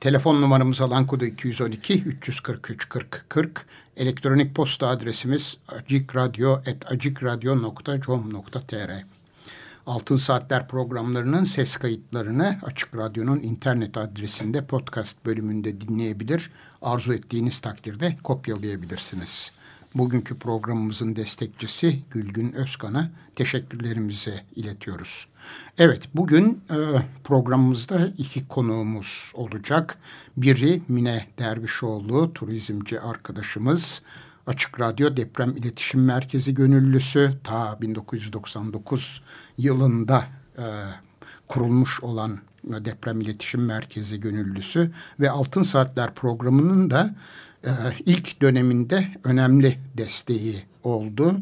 Telefon numaramız alan kodu 212 343 40 40. Elektronik posta adresimiz acikradyo.com.tr Altın Saatler programlarının ses kayıtlarını Açık Radyo'nun internet adresinde podcast bölümünde dinleyebilir. Arzu ettiğiniz takdirde kopyalayabilirsiniz. Bugünkü programımızın destekçisi Gülgün Özkan'a teşekkürlerimizi iletiyoruz. Evet bugün e, programımızda iki konuğumuz olacak. Biri Mine Dervişoğlu turizmci arkadaşımız. Açık Radyo Deprem İletişim Merkezi gönüllüsü ta 1999 yılında e, kurulmuş olan Deprem İletişim Merkezi gönüllüsü ve Altın Saatler programının da e, ilk döneminde önemli desteği oldu.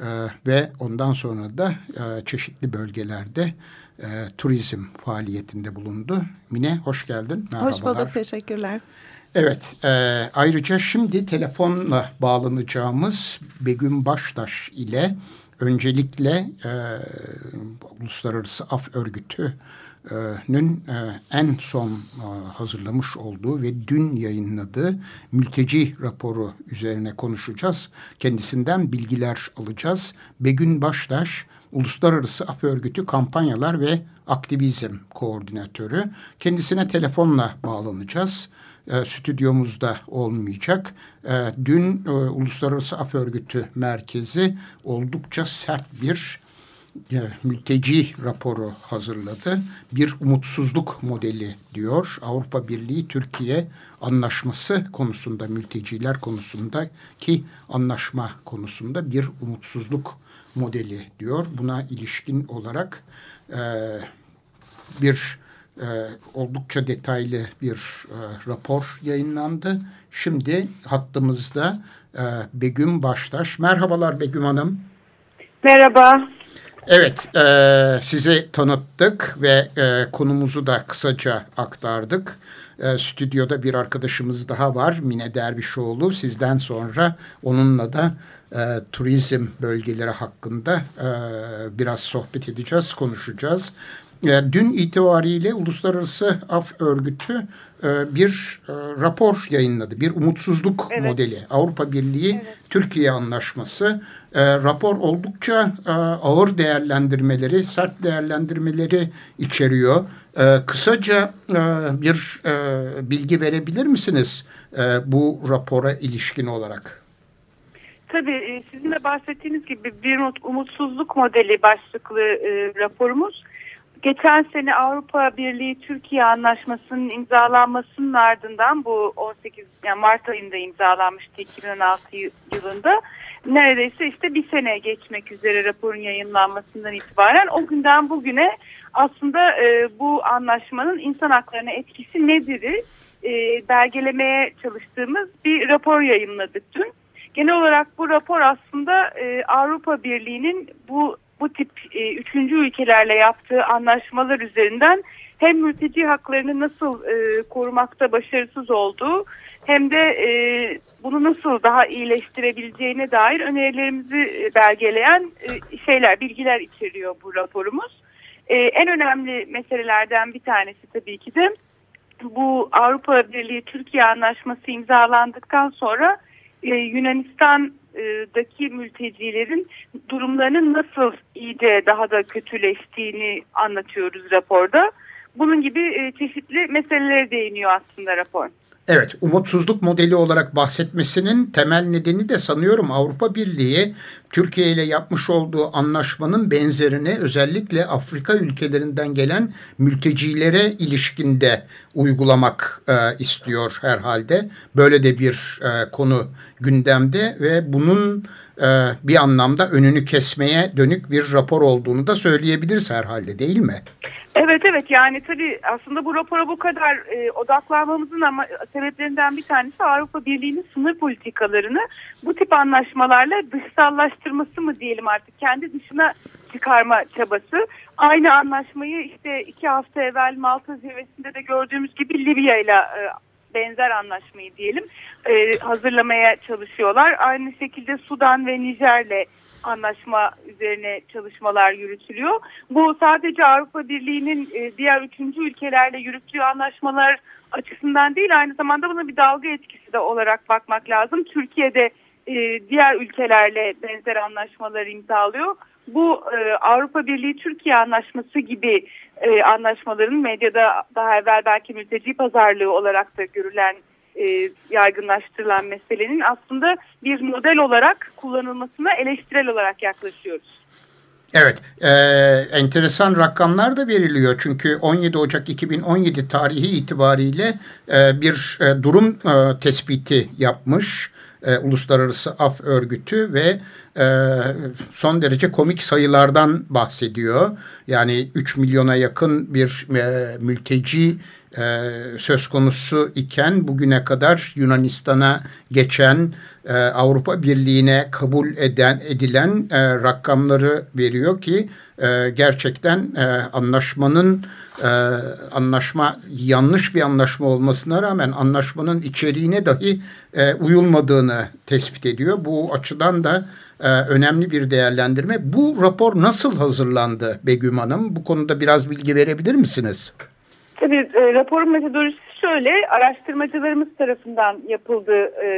E, ve ondan sonra da e, çeşitli bölgelerde e, turizm faaliyetinde bulundu. Mine hoş geldin. Merhabalar. Hoş bulduk, teşekkürler. Evet, e, ayrıca şimdi telefonla bağlanacağımız Begüm Baştaş ile öncelikle e, Uluslararası Af Örgütü Nün e, en son e, hazırlamış olduğu ve dün yayınladığı mülteci raporu üzerine konuşacağız. Kendisinden bilgiler alacağız. Begün Baştaş, Uluslararası Af Örgütü Kampanyalar ve Aktivizm Koordinatörü. Kendisine telefonla bağlanacağız. E, stüdyomuzda olmayacak. dün Uluslararası Af Örgütü Merkezi oldukça sert bir mülteci raporu hazırladı. Bir umutsuzluk modeli diyor. Avrupa Birliği Türkiye anlaşması konusunda mülteciler konusunda ki anlaşma konusunda bir umutsuzluk modeli diyor. Buna ilişkin olarak e, bir e, oldukça detaylı bir e, rapor yayınlandı. Şimdi hattımızda e, Begüm Baştaş. Merhabalar Begüm Hanım. Merhaba. Evet, e, sizi tanıttık ve e, konumuzu da kısaca aktardık. E, stüdyoda bir arkadaşımız daha var, Mine Dervişoğlu. Sizden sonra onunla da e, turizm bölgeleri hakkında e, biraz sohbet edeceğiz, konuşacağız. E, dün itibariyle Uluslararası Af Örgütü e, bir e, rapor yayınladı. Bir umutsuzluk evet. modeli. Avrupa Birliği evet. Türkiye Anlaşması. Rapor oldukça ağır değerlendirmeleri, sert değerlendirmeleri içeriyor. Kısaca bir bilgi verebilir misiniz bu rapora ilişkin olarak? Tabii sizin de bahsettiğiniz gibi bir umutsuzluk modeli başlıklı raporumuz geçen sene Avrupa Birliği Türkiye Anlaşması'nın imzalanmasının ardından bu 18 yani Mart ayında imzalanmıştı 2016 yılında. Neredeyse işte bir sene geçmek üzere raporun yayınlanmasından itibaren o günden bugüne aslında e, bu anlaşmanın insan haklarına etkisi nedir e, belgelemeye çalıştığımız bir rapor yayınladık dün. Genel olarak bu rapor aslında e, Avrupa Birliği'nin bu bu tip e, üçüncü ülkelerle yaptığı anlaşmalar üzerinden hem mülteci haklarını nasıl e, korumakta başarısız olduğu hem de e, bunu nasıl daha iyileştirebileceğine dair önerilerimizi e, belgeleyen e, şeyler, bilgiler içeriyor bu raporumuz. E, en önemli meselelerden bir tanesi tabii ki de bu Avrupa Birliği Türkiye Anlaşması imzalandıktan sonra e, Yunanistan daki mültecilerin durumlarının nasıl iyice daha da kötüleştiğini anlatıyoruz raporda. Bunun gibi çeşitli meselelere değiniyor aslında rapor. Evet, umutsuzluk modeli olarak bahsetmesinin temel nedeni de sanıyorum Avrupa Birliği Türkiye ile yapmış olduğu anlaşmanın benzerini özellikle Afrika ülkelerinden gelen mültecilere ilişkinde uygulamak e, istiyor herhalde. Böyle de bir e, konu gündemde ve bunun e, bir anlamda önünü kesmeye dönük bir rapor olduğunu da söyleyebiliriz herhalde değil mi? Evet evet yani tabii aslında bu rapora bu kadar e, odaklanmamızın ama sebeplerinden bir tanesi Avrupa Birliği'nin sınır politikalarını bu tip anlaşmalarla dışsallaştırması mı diyelim artık kendi dışına çıkarma çabası. Aynı anlaşmayı işte iki hafta evvel Malta zirvesinde de gördüğümüz gibi Libya ile e, benzer anlaşmayı diyelim e, hazırlamaya çalışıyorlar. Aynı şekilde Sudan ve Nijer'le anlaşma üzerine çalışmalar yürütülüyor. Bu sadece Avrupa Birliği'nin e, diğer üçüncü ülkelerle yürüttüğü anlaşmalar açısından değil aynı zamanda buna bir dalga etkisi de olarak bakmak lazım. Türkiye'de e, diğer ülkelerle benzer anlaşmalar imzalıyor. Bu e, Avrupa Birliği Türkiye anlaşması gibi e, anlaşmaların medyada daha evvel belki mülteci pazarlığı olarak da görülen e, yaygınlaştırılan meselenin aslında bir model olarak kullanılmasına eleştirel olarak yaklaşıyoruz. Evet, e, enteresan rakamlar da veriliyor. Çünkü 17 Ocak 2017 tarihi itibariyle e, bir e, durum e, tespiti yapmış e, Uluslararası Af Örgütü ve son derece komik sayılardan bahsediyor. Yani 3 milyona yakın bir e, mülteci e, söz konusu iken bugüne kadar Yunanistan'a geçen e, Avrupa Birliği'ne kabul eden edilen e, rakamları veriyor ki e, gerçekten e, anlaşmanın e, anlaşma yanlış bir anlaşma olmasına rağmen anlaşmanın içeriğine dahi e, uyulmadığını tespit ediyor. Bu açıdan da e, önemli bir değerlendirme. Bu rapor nasıl hazırlandı Begüm Hanım? Bu konuda biraz bilgi verebilir misiniz? Tabii e, raporun metodolojisi şöyle, araştırmacılarımız tarafından yapıldı e,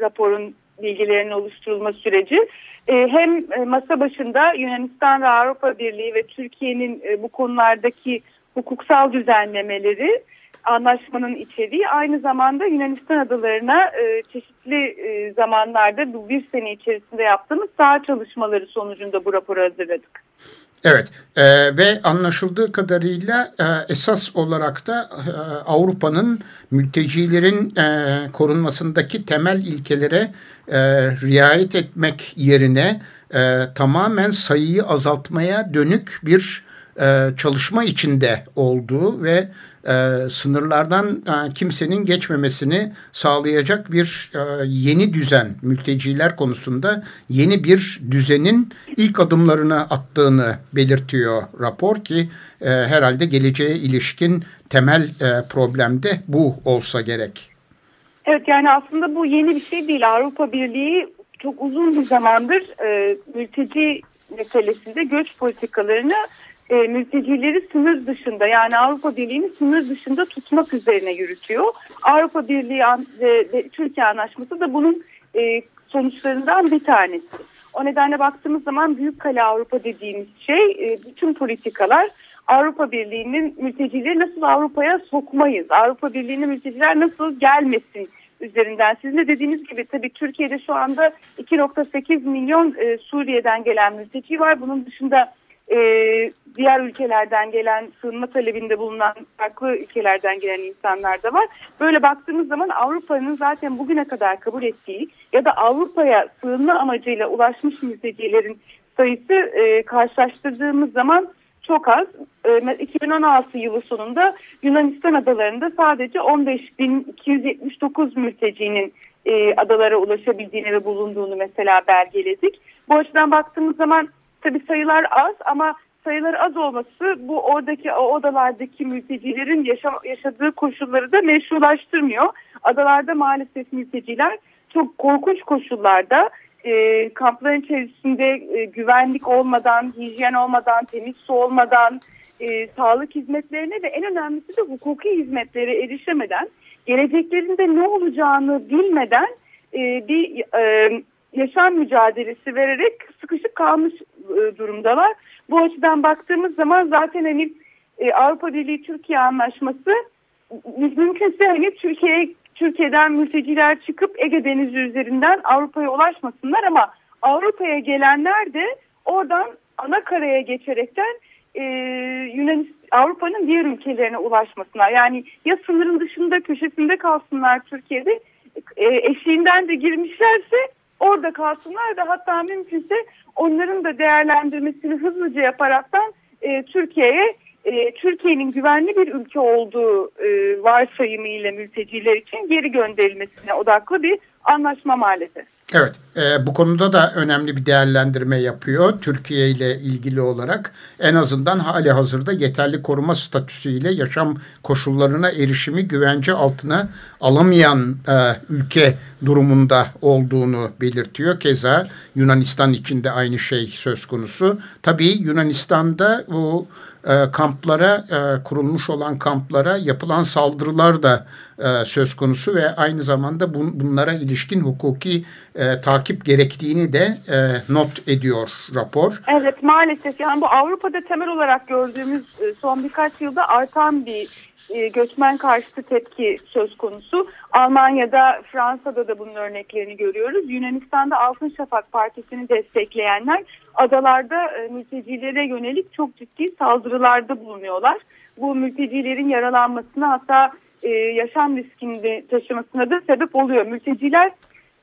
raporun bilgilerinin oluşturulma süreci. E, hem e, masa başında Yunanistan ve Avrupa Birliği ve Türkiye'nin e, bu konulardaki hukuksal düzenlemeleri, anlaşmanın içeriği aynı zamanda Yunanistan adalarına e, çeşitli e, zamanlarda bu bir sene içerisinde yaptığımız saha çalışmaları sonucunda bu raporu hazırladık. Evet e, ve anlaşıldığı kadarıyla e, esas olarak da e, Avrupa'nın mültecilerin e, korunmasındaki temel ilkelere e, riayet etmek yerine e, tamamen sayıyı azaltmaya dönük bir e, çalışma içinde olduğu ve e, sınırlardan e, kimsenin geçmemesini sağlayacak bir e, yeni düzen mülteciler konusunda yeni bir düzenin ilk adımlarını attığını belirtiyor rapor ki e, herhalde geleceğe ilişkin temel e, problem de bu olsa gerek. Evet yani aslında bu yeni bir şey değil. Avrupa Birliği çok uzun bir zamandır e, mülteci meselesinde göç politikalarını e, mültecileri sınır dışında yani Avrupa Birliği'ni sınır dışında tutmak üzerine yürütüyor. Avrupa Birliği ve Türkiye Anlaşması da bunun e, sonuçlarından bir tanesi. O nedenle baktığımız zaman Büyük Kale Avrupa dediğimiz şey e, bütün politikalar Avrupa Birliği'nin mültecileri nasıl Avrupa'ya sokmayız, Avrupa Birliği'nin mülteciler nasıl gelmesin üzerinden. Sizin de dediğiniz gibi tabii Türkiye'de şu anda 2.8 milyon e, Suriye'den gelen mülteci var. Bunun dışında e, diğer ülkelerden gelen sığınma talebinde bulunan farklı ülkelerden gelen insanlar da var. Böyle baktığımız zaman Avrupa'nın zaten bugüne kadar kabul ettiği ya da Avrupa'ya sığınma amacıyla ulaşmış mültecilerin sayısı e, karşılaştırdığımız zaman çok az. E, 2016 yılı sonunda Yunanistan adalarında sadece 15.279 mültecinin e, adalara ulaşabildiğini ve bulunduğunu mesela belgeledik. Bu açıdan baktığımız zaman tabii sayılar az ama sayılar az olması bu oradaki o odalardaki mültecilerin yaşa, yaşadığı koşulları da meşrulaştırmıyor. Adalarda maalesef mülteciler çok korkunç koşullarda e, kampların içerisinde e, güvenlik olmadan, hijyen olmadan, temiz su olmadan, e, sağlık hizmetlerine ve en önemlisi de hukuki hizmetlere erişemeden, geleceklerinde ne olacağını bilmeden e, bir e, yaşam mücadelesi vererek sıkışık kalmış e, durumdalar. Bu açıdan baktığımız zaman zaten hani e, Avrupa Birliği Türkiye anlaşması mümkünse hani Türkiye Türkiye'den mülteciler çıkıp Ege Denizi üzerinden Avrupa'ya ulaşmasınlar ama Avrupa'ya gelenler de oradan ana karaya geçerekten e, Yunanistan Avrupa'nın diğer ülkelerine ulaşmasınlar. Yani ya sınırın dışında köşesinde kalsınlar Türkiye'de e, eşiğinden de girmişlerse orada kalsınlar da hatta mümkünse onların da değerlendirmesini hızlıca yaparaktan e, Türkiye'ye e, Türkiye'nin güvenli bir ülke olduğu e, varsayımıyla mülteciler için geri gönderilmesine odaklı bir anlaşma maalesef. Evet, e, bu konuda da önemli bir değerlendirme yapıyor Türkiye ile ilgili olarak. En azından hali hazırda yeterli koruma statüsüyle yaşam koşullarına erişimi güvence altına alamayan e, ülke durumunda olduğunu belirtiyor. Keza Yunanistan için de aynı şey söz konusu. Tabii Yunanistan'da bu e, kamplara, e, kurulmuş olan kamplara yapılan saldırılar da e, söz konusu ve aynı zamanda bun, bunlara ilişkin hukuki e, takip gerektiğini de e, not ediyor rapor. Evet maalesef yani bu Avrupa'da temel olarak gördüğümüz e, son birkaç yılda artan bir e, göçmen karşıtı tepki söz konusu. Almanya'da, Fransa'da da bunun örneklerini görüyoruz. Yunanistan'da Altın Şafak Partisi'ni destekleyenler adalarda e, mültecilere yönelik çok ciddi saldırılarda bulunuyorlar. Bu mültecilerin yaralanmasına hatta e, yaşam riskini taşımasına da sebep oluyor. Mülteciler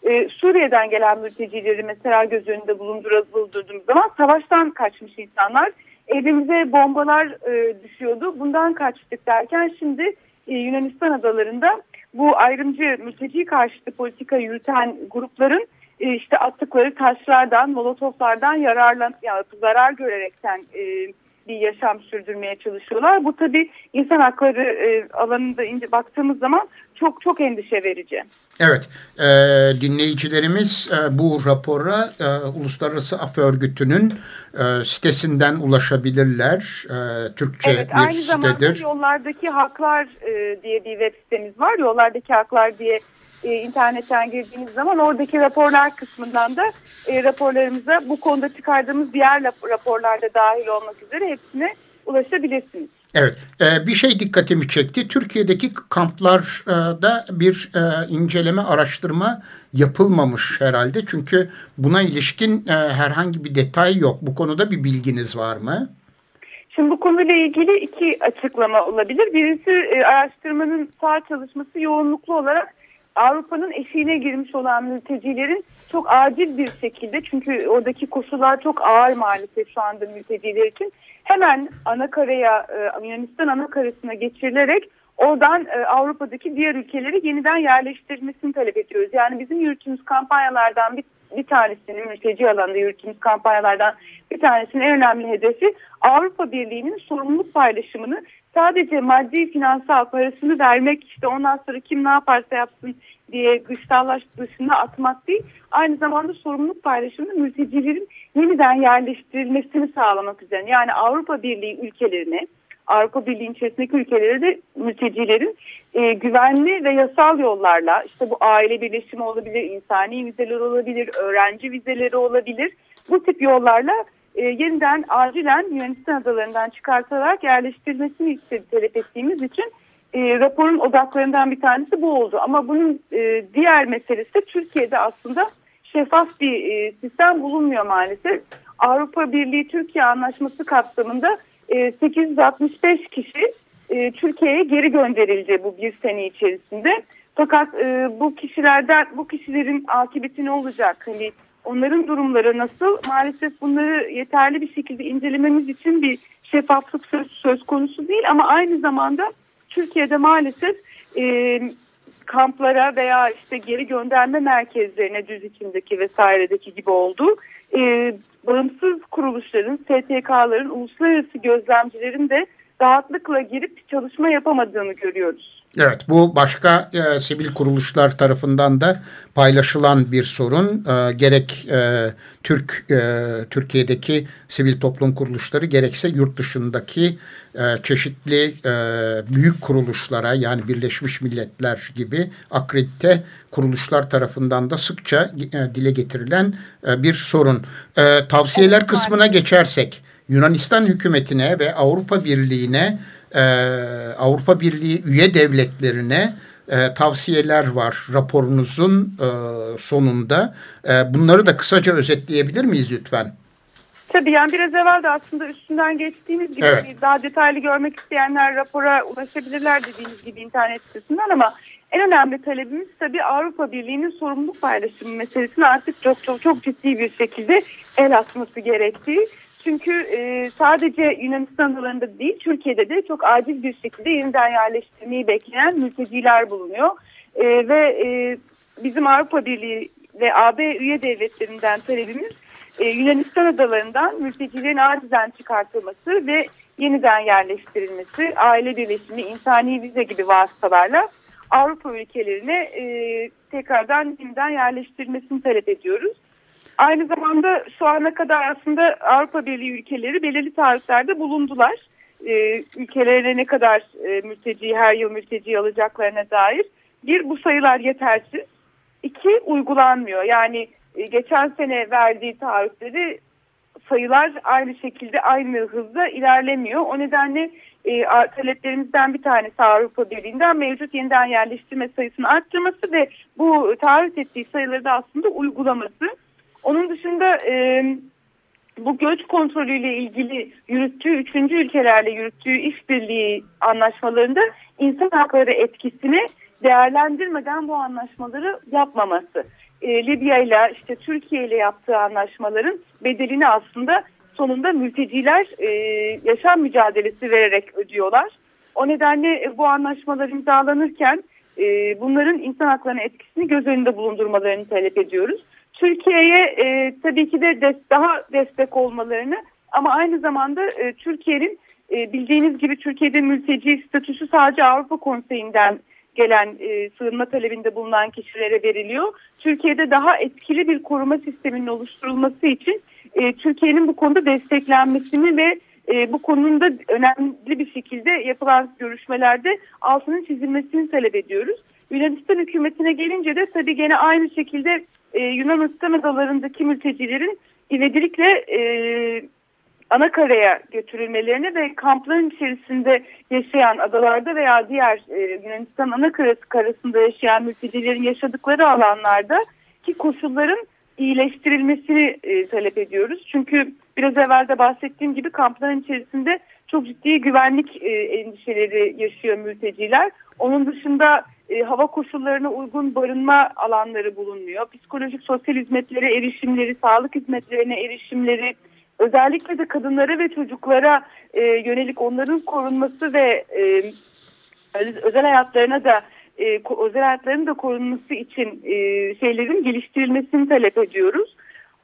e, Suriye'den gelen mültecileri mesela göz önünde bulundurduğumuz zaman savaştan kaçmış insanlar. Evimize bombalar e, düşüyordu. Bundan kaçtık derken şimdi e, Yunanistan adalarında bu ayrımcı mülteci karşıtı politika yürüten grupların e, işte attıkları taşlardan, molotoflardan yararlan, yani zarar görerekten e, bir yaşam sürdürmeye çalışıyorlar. Bu tabii insan hakları e, alanında ince baktığımız zaman çok çok endişe verici. Evet, e, dinleyicilerimiz e, bu rapora e, Uluslararası Af Örgütü'nün e, sitesinden ulaşabilirler. E, Türkçe evet, bir aynı sitedir. zamanda Yollardaki Haklar e, diye bir web sitemiz var. Yollardaki Haklar diye e, internetten girdiğiniz zaman oradaki raporlar kısmından da e, raporlarımıza bu konuda çıkardığımız diğer raporlarda dahil olmak üzere hepsine ulaşabilirsiniz. Evet, e, bir şey dikkatimi çekti. Türkiye'deki kamplarda bir e, inceleme, araştırma yapılmamış herhalde. Çünkü buna ilişkin e, herhangi bir detay yok. Bu konuda bir bilginiz var mı? Şimdi bu konuyla ilgili iki açıklama olabilir. Birisi araştırmanın sağ çalışması yoğunluklu olarak Avrupa'nın eşiğine girmiş olan mültecilerin çok acil bir şekilde çünkü oradaki koşullar çok ağır maalesef şu anda mülteciler için hemen anakaraya e, Yunanistan anakarasına geçirilerek oradan e, Avrupa'daki diğer ülkeleri yeniden yerleştirilmesini talep ediyoruz. Yani bizim yürüttüğümüz kampanyalardan bir, bir tanesinin mülteci alanda yürüttüğümüz kampanyalardan bir tanesinin en önemli hedefi Avrupa Birliği'nin sorumluluk paylaşımını sadece maddi finansal parasını vermek işte ondan sonra kim ne yaparsa yapsın diye dıştallaş dışına atmak değil. Aynı zamanda sorumluluk paylaşımını mültecilerin yeniden yerleştirilmesini sağlamak üzere. Yani Avrupa Birliği ülkelerine Avrupa Birliği içerisindeki ülkelere de mültecilerin e, güvenli ve yasal yollarla işte bu aile birleşimi olabilir, insani vizeler olabilir, öğrenci vizeleri olabilir. Bu tip yollarla e, yeniden acilen Yunanistan adalarından çıkartarak yerleştirilmesini istedi talep ettiğimiz için e, raporun odaklarından bir tanesi bu oldu. Ama bunun e, diğer meselesi de Türkiye'de aslında şeffaf bir e, sistem bulunmuyor maalesef. Avrupa Birliği Türkiye Anlaşması kapsamında e, 865 kişi e, Türkiye'ye geri gönderildi bu bir sene içerisinde. Fakat e, bu kişilerden bu kişilerin akıbeti ne olacak? Hani onların durumları nasıl? Maalesef bunları yeterli bir şekilde incelememiz için bir şeffaflık söz, söz konusu değil ama aynı zamanda Türkiye'de maalesef e, kamplara veya işte geri gönderme merkezlerine düz içindeki vesairedeki gibi oldu. E, bağımsız kuruluşların, STK'ların, uluslararası gözlemcilerin de rahatlıkla girip çalışma yapamadığını görüyoruz. Evet bu başka e, sivil kuruluşlar tarafından da paylaşılan bir sorun. E, gerek e, Türk e, Türkiye'deki sivil toplum kuruluşları gerekse yurt dışındaki e, çeşitli e, büyük kuruluşlara yani Birleşmiş Milletler gibi akredite kuruluşlar tarafından da sıkça e, dile getirilen e, bir sorun. E, tavsiyeler kısmına geçersek Yunanistan hükümetine ve Avrupa Birliği'ne e, Avrupa Birliği üye devletlerine e, tavsiyeler var raporunuzun e, sonunda. E, bunları da kısaca özetleyebilir miyiz lütfen? Tabii yani biraz evvel de aslında üstünden geçtiğimiz gibi evet. daha detaylı görmek isteyenler rapora ulaşabilirler dediğiniz gibi internet sitesinden ama en önemli talebimiz tabii Avrupa Birliği'nin sorumluluk paylaşımı meselesini artık çok çok çok ciddi bir şekilde el atması gerektiği. Çünkü e, sadece Yunanistan adalarında değil Türkiye'de de çok acil bir şekilde yeniden yerleştirmeyi bekleyen mülteciler bulunuyor. E, ve e, bizim Avrupa Birliği ve AB üye devletlerinden talebimiz e, Yunanistan adalarından mültecilerin acizen çıkartılması ve yeniden yerleştirilmesi, aile birleşimi, insani vize gibi vasıtalarla Avrupa ülkelerine e, tekrardan yeniden yerleştirilmesini talep ediyoruz. Aynı zamanda şu ana kadar aslında Avrupa Birliği ülkeleri belirli tarihlerde bulundular. E, ülkelerine ne kadar e, mülteci her yıl mülteci alacaklarına dair. Bir bu sayılar yetersiz. İki uygulanmıyor. Yani e, geçen sene verdiği taahhütleri sayılar aynı şekilde aynı hızda ilerlemiyor. O nedenle e, taleplerimizden bir tanesi Avrupa Birliği'nden mevcut yeniden yerleştirme sayısını arttırması ve bu taahhüt ettiği sayıları da aslında uygulaması. Onun dışında e, bu göç kontrolüyle ilgili yürüttüğü üçüncü ülkelerle yürüttüğü işbirliği anlaşmalarında insan hakları etkisini değerlendirmeden bu anlaşmaları yapmaması. E, Libya ile işte Türkiye ile yaptığı anlaşmaların bedelini aslında sonunda mülteciler e, yaşam mücadelesi vererek ödüyorlar. O nedenle e, bu anlaşmalar imzalanırken e, bunların insan haklarına etkisini göz önünde bulundurmalarını talep ediyoruz. Türkiye'ye e, tabii ki de des, daha destek olmalarını ama aynı zamanda e, Türkiye'nin e, bildiğiniz gibi Türkiye'de mülteci statüsü sadece Avrupa Konseyi'nden gelen e, sığınma talebinde bulunan kişilere veriliyor. Türkiye'de daha etkili bir koruma sisteminin oluşturulması için e, Türkiye'nin bu konuda desteklenmesini ve e, bu konunun da önemli bir şekilde yapılan görüşmelerde altının çizilmesini talep ediyoruz. Yunanistan hükümetine gelince de tabii gene aynı şekilde e, Yunanistan adalarındaki mültecilerin ivedilikle e, Anakara'ya götürülmelerini ve kampların içerisinde yaşayan adalarda veya diğer e, Yunanistan Anakarası karasında yaşayan mültecilerin yaşadıkları alanlarda ki koşulların iyileştirilmesini e, talep ediyoruz. Çünkü biraz evvel de bahsettiğim gibi kampların içerisinde çok ciddi güvenlik e, endişeleri yaşıyor mülteciler. Onun dışında e, hava koşullarına uygun barınma alanları bulunmuyor. Psikolojik sosyal hizmetlere erişimleri, sağlık hizmetlerine erişimleri, özellikle de kadınlara ve çocuklara e, yönelik onların korunması ve e, özel hayatlarına da e, özel hayatlarının da korunması için e, şeylerin geliştirilmesini talep ediyoruz.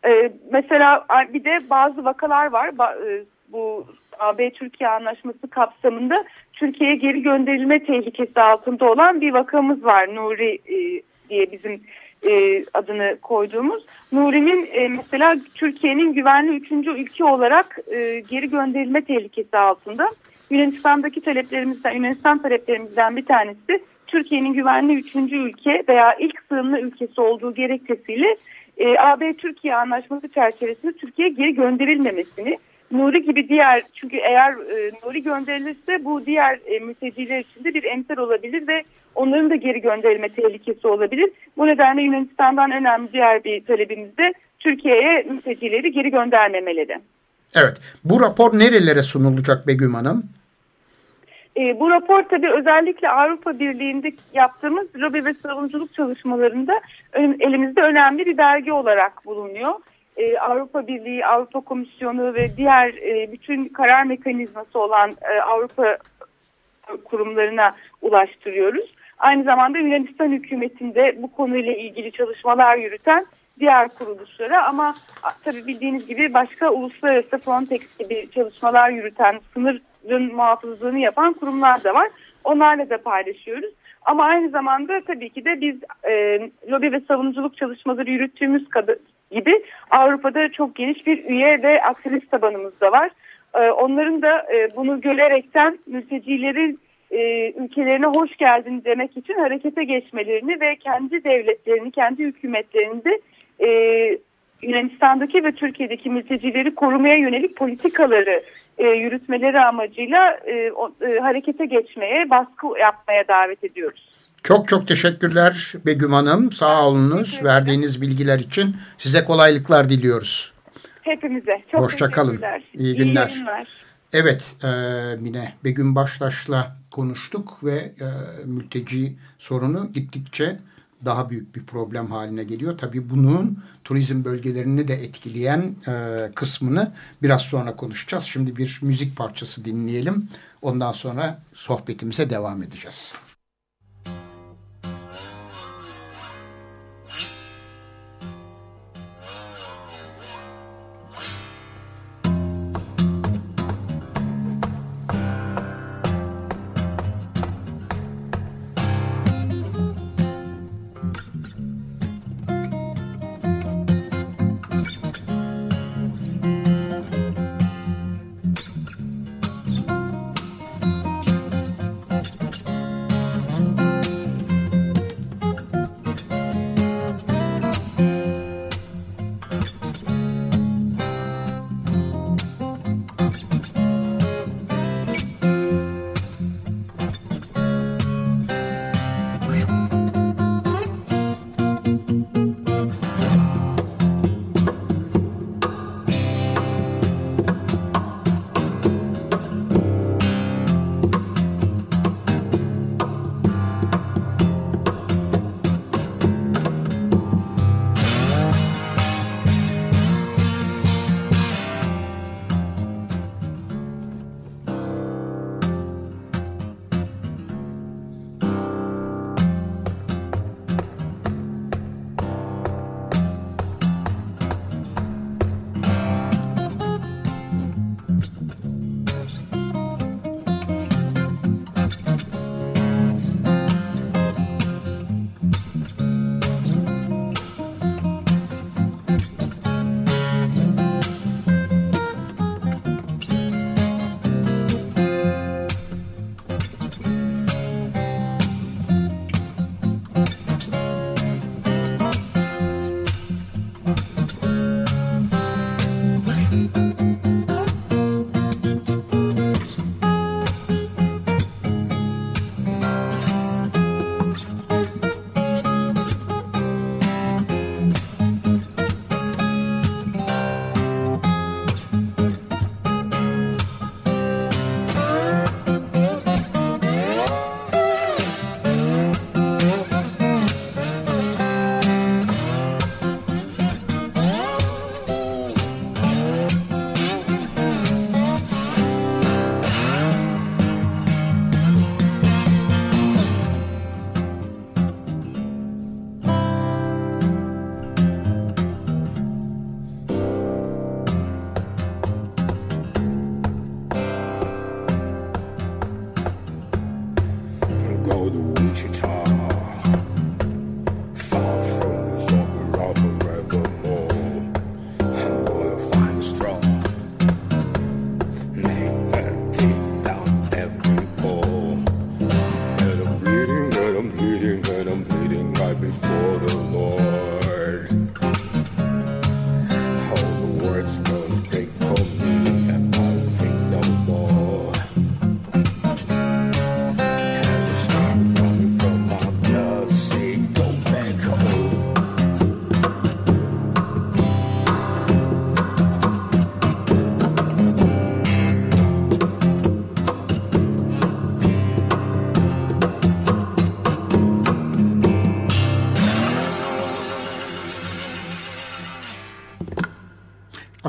E, mesela bir de bazı vakalar var. Ba, e, bu AB-Türkiye anlaşması kapsamında Türkiye'ye geri gönderilme tehlikesi altında olan bir vakamız var. Nuri e, diye bizim e, adını koyduğumuz. Nuri'nin e, mesela Türkiye'nin güvenli üçüncü ülke olarak e, geri gönderilme tehlikesi altında. Yunanistan'daki taleplerimizden, Yunanistan taleplerimizden bir tanesi Türkiye'nin güvenli üçüncü ülke veya ilk sığınma ülkesi olduğu gerekçesiyle e, AB-Türkiye anlaşması çerçevesinde Türkiye'ye geri gönderilmemesini Nuri gibi diğer çünkü eğer e, Nuri gönderilirse bu diğer e, mülteciler için de bir emsal olabilir ve onların da geri gönderilme tehlikesi olabilir. Bu nedenle Yunanistan'dan önemli diğer bir talebimiz de Türkiye'ye mültecileri geri göndermemeleri. Evet. Bu rapor nerelere sunulacak Begüm Hanım? E, bu rapor tabii özellikle Avrupa Birliği'nde yaptığımız lobi ve savunuculuk çalışmalarında elimizde önemli bir belge olarak bulunuyor. E, Avrupa Birliği, Avrupa Komisyonu ve diğer e, bütün karar mekanizması olan e, Avrupa kurumlarına ulaştırıyoruz. Aynı zamanda Yunanistan hükümetinde bu konuyla ilgili çalışmalar yürüten diğer kuruluşlara ama tabii bildiğiniz gibi başka uluslararası Frontex gibi çalışmalar yürüten sınırın muhafızlığını yapan kurumlar da var. Onlarla da paylaşıyoruz. Ama aynı zamanda tabii ki de biz e, lobi ve savunuculuk çalışmaları yürüttüğümüz gibi Avrupa'da çok geniş bir üye ve aktivist tabanımız da var. E, onların da e, bunu görerekten mültecilerin e, ülkelerine hoş geldin demek için harekete geçmelerini ve kendi devletlerini, kendi hükümetlerini de e, Yunanistan'daki ve Türkiye'deki mültecileri korumaya yönelik politikaları yürütmeleri amacıyla harekete geçmeye, baskı yapmaya davet ediyoruz. Çok çok teşekkürler Begüm Hanım. Sağ olunuz verdiğiniz bilgiler için. Size kolaylıklar diliyoruz. Hepimize. Çok Hoşça kalın. İyi günler. İyi günler. Evet e, Mine Begüm Baştaş'la konuştuk ve e, mülteci sorunu gittikçe daha büyük bir problem haline geliyor. Tabii bunun turizm bölgelerini de etkileyen e, kısmını biraz sonra konuşacağız. Şimdi bir müzik parçası dinleyelim. Ondan sonra sohbetimize devam edeceğiz.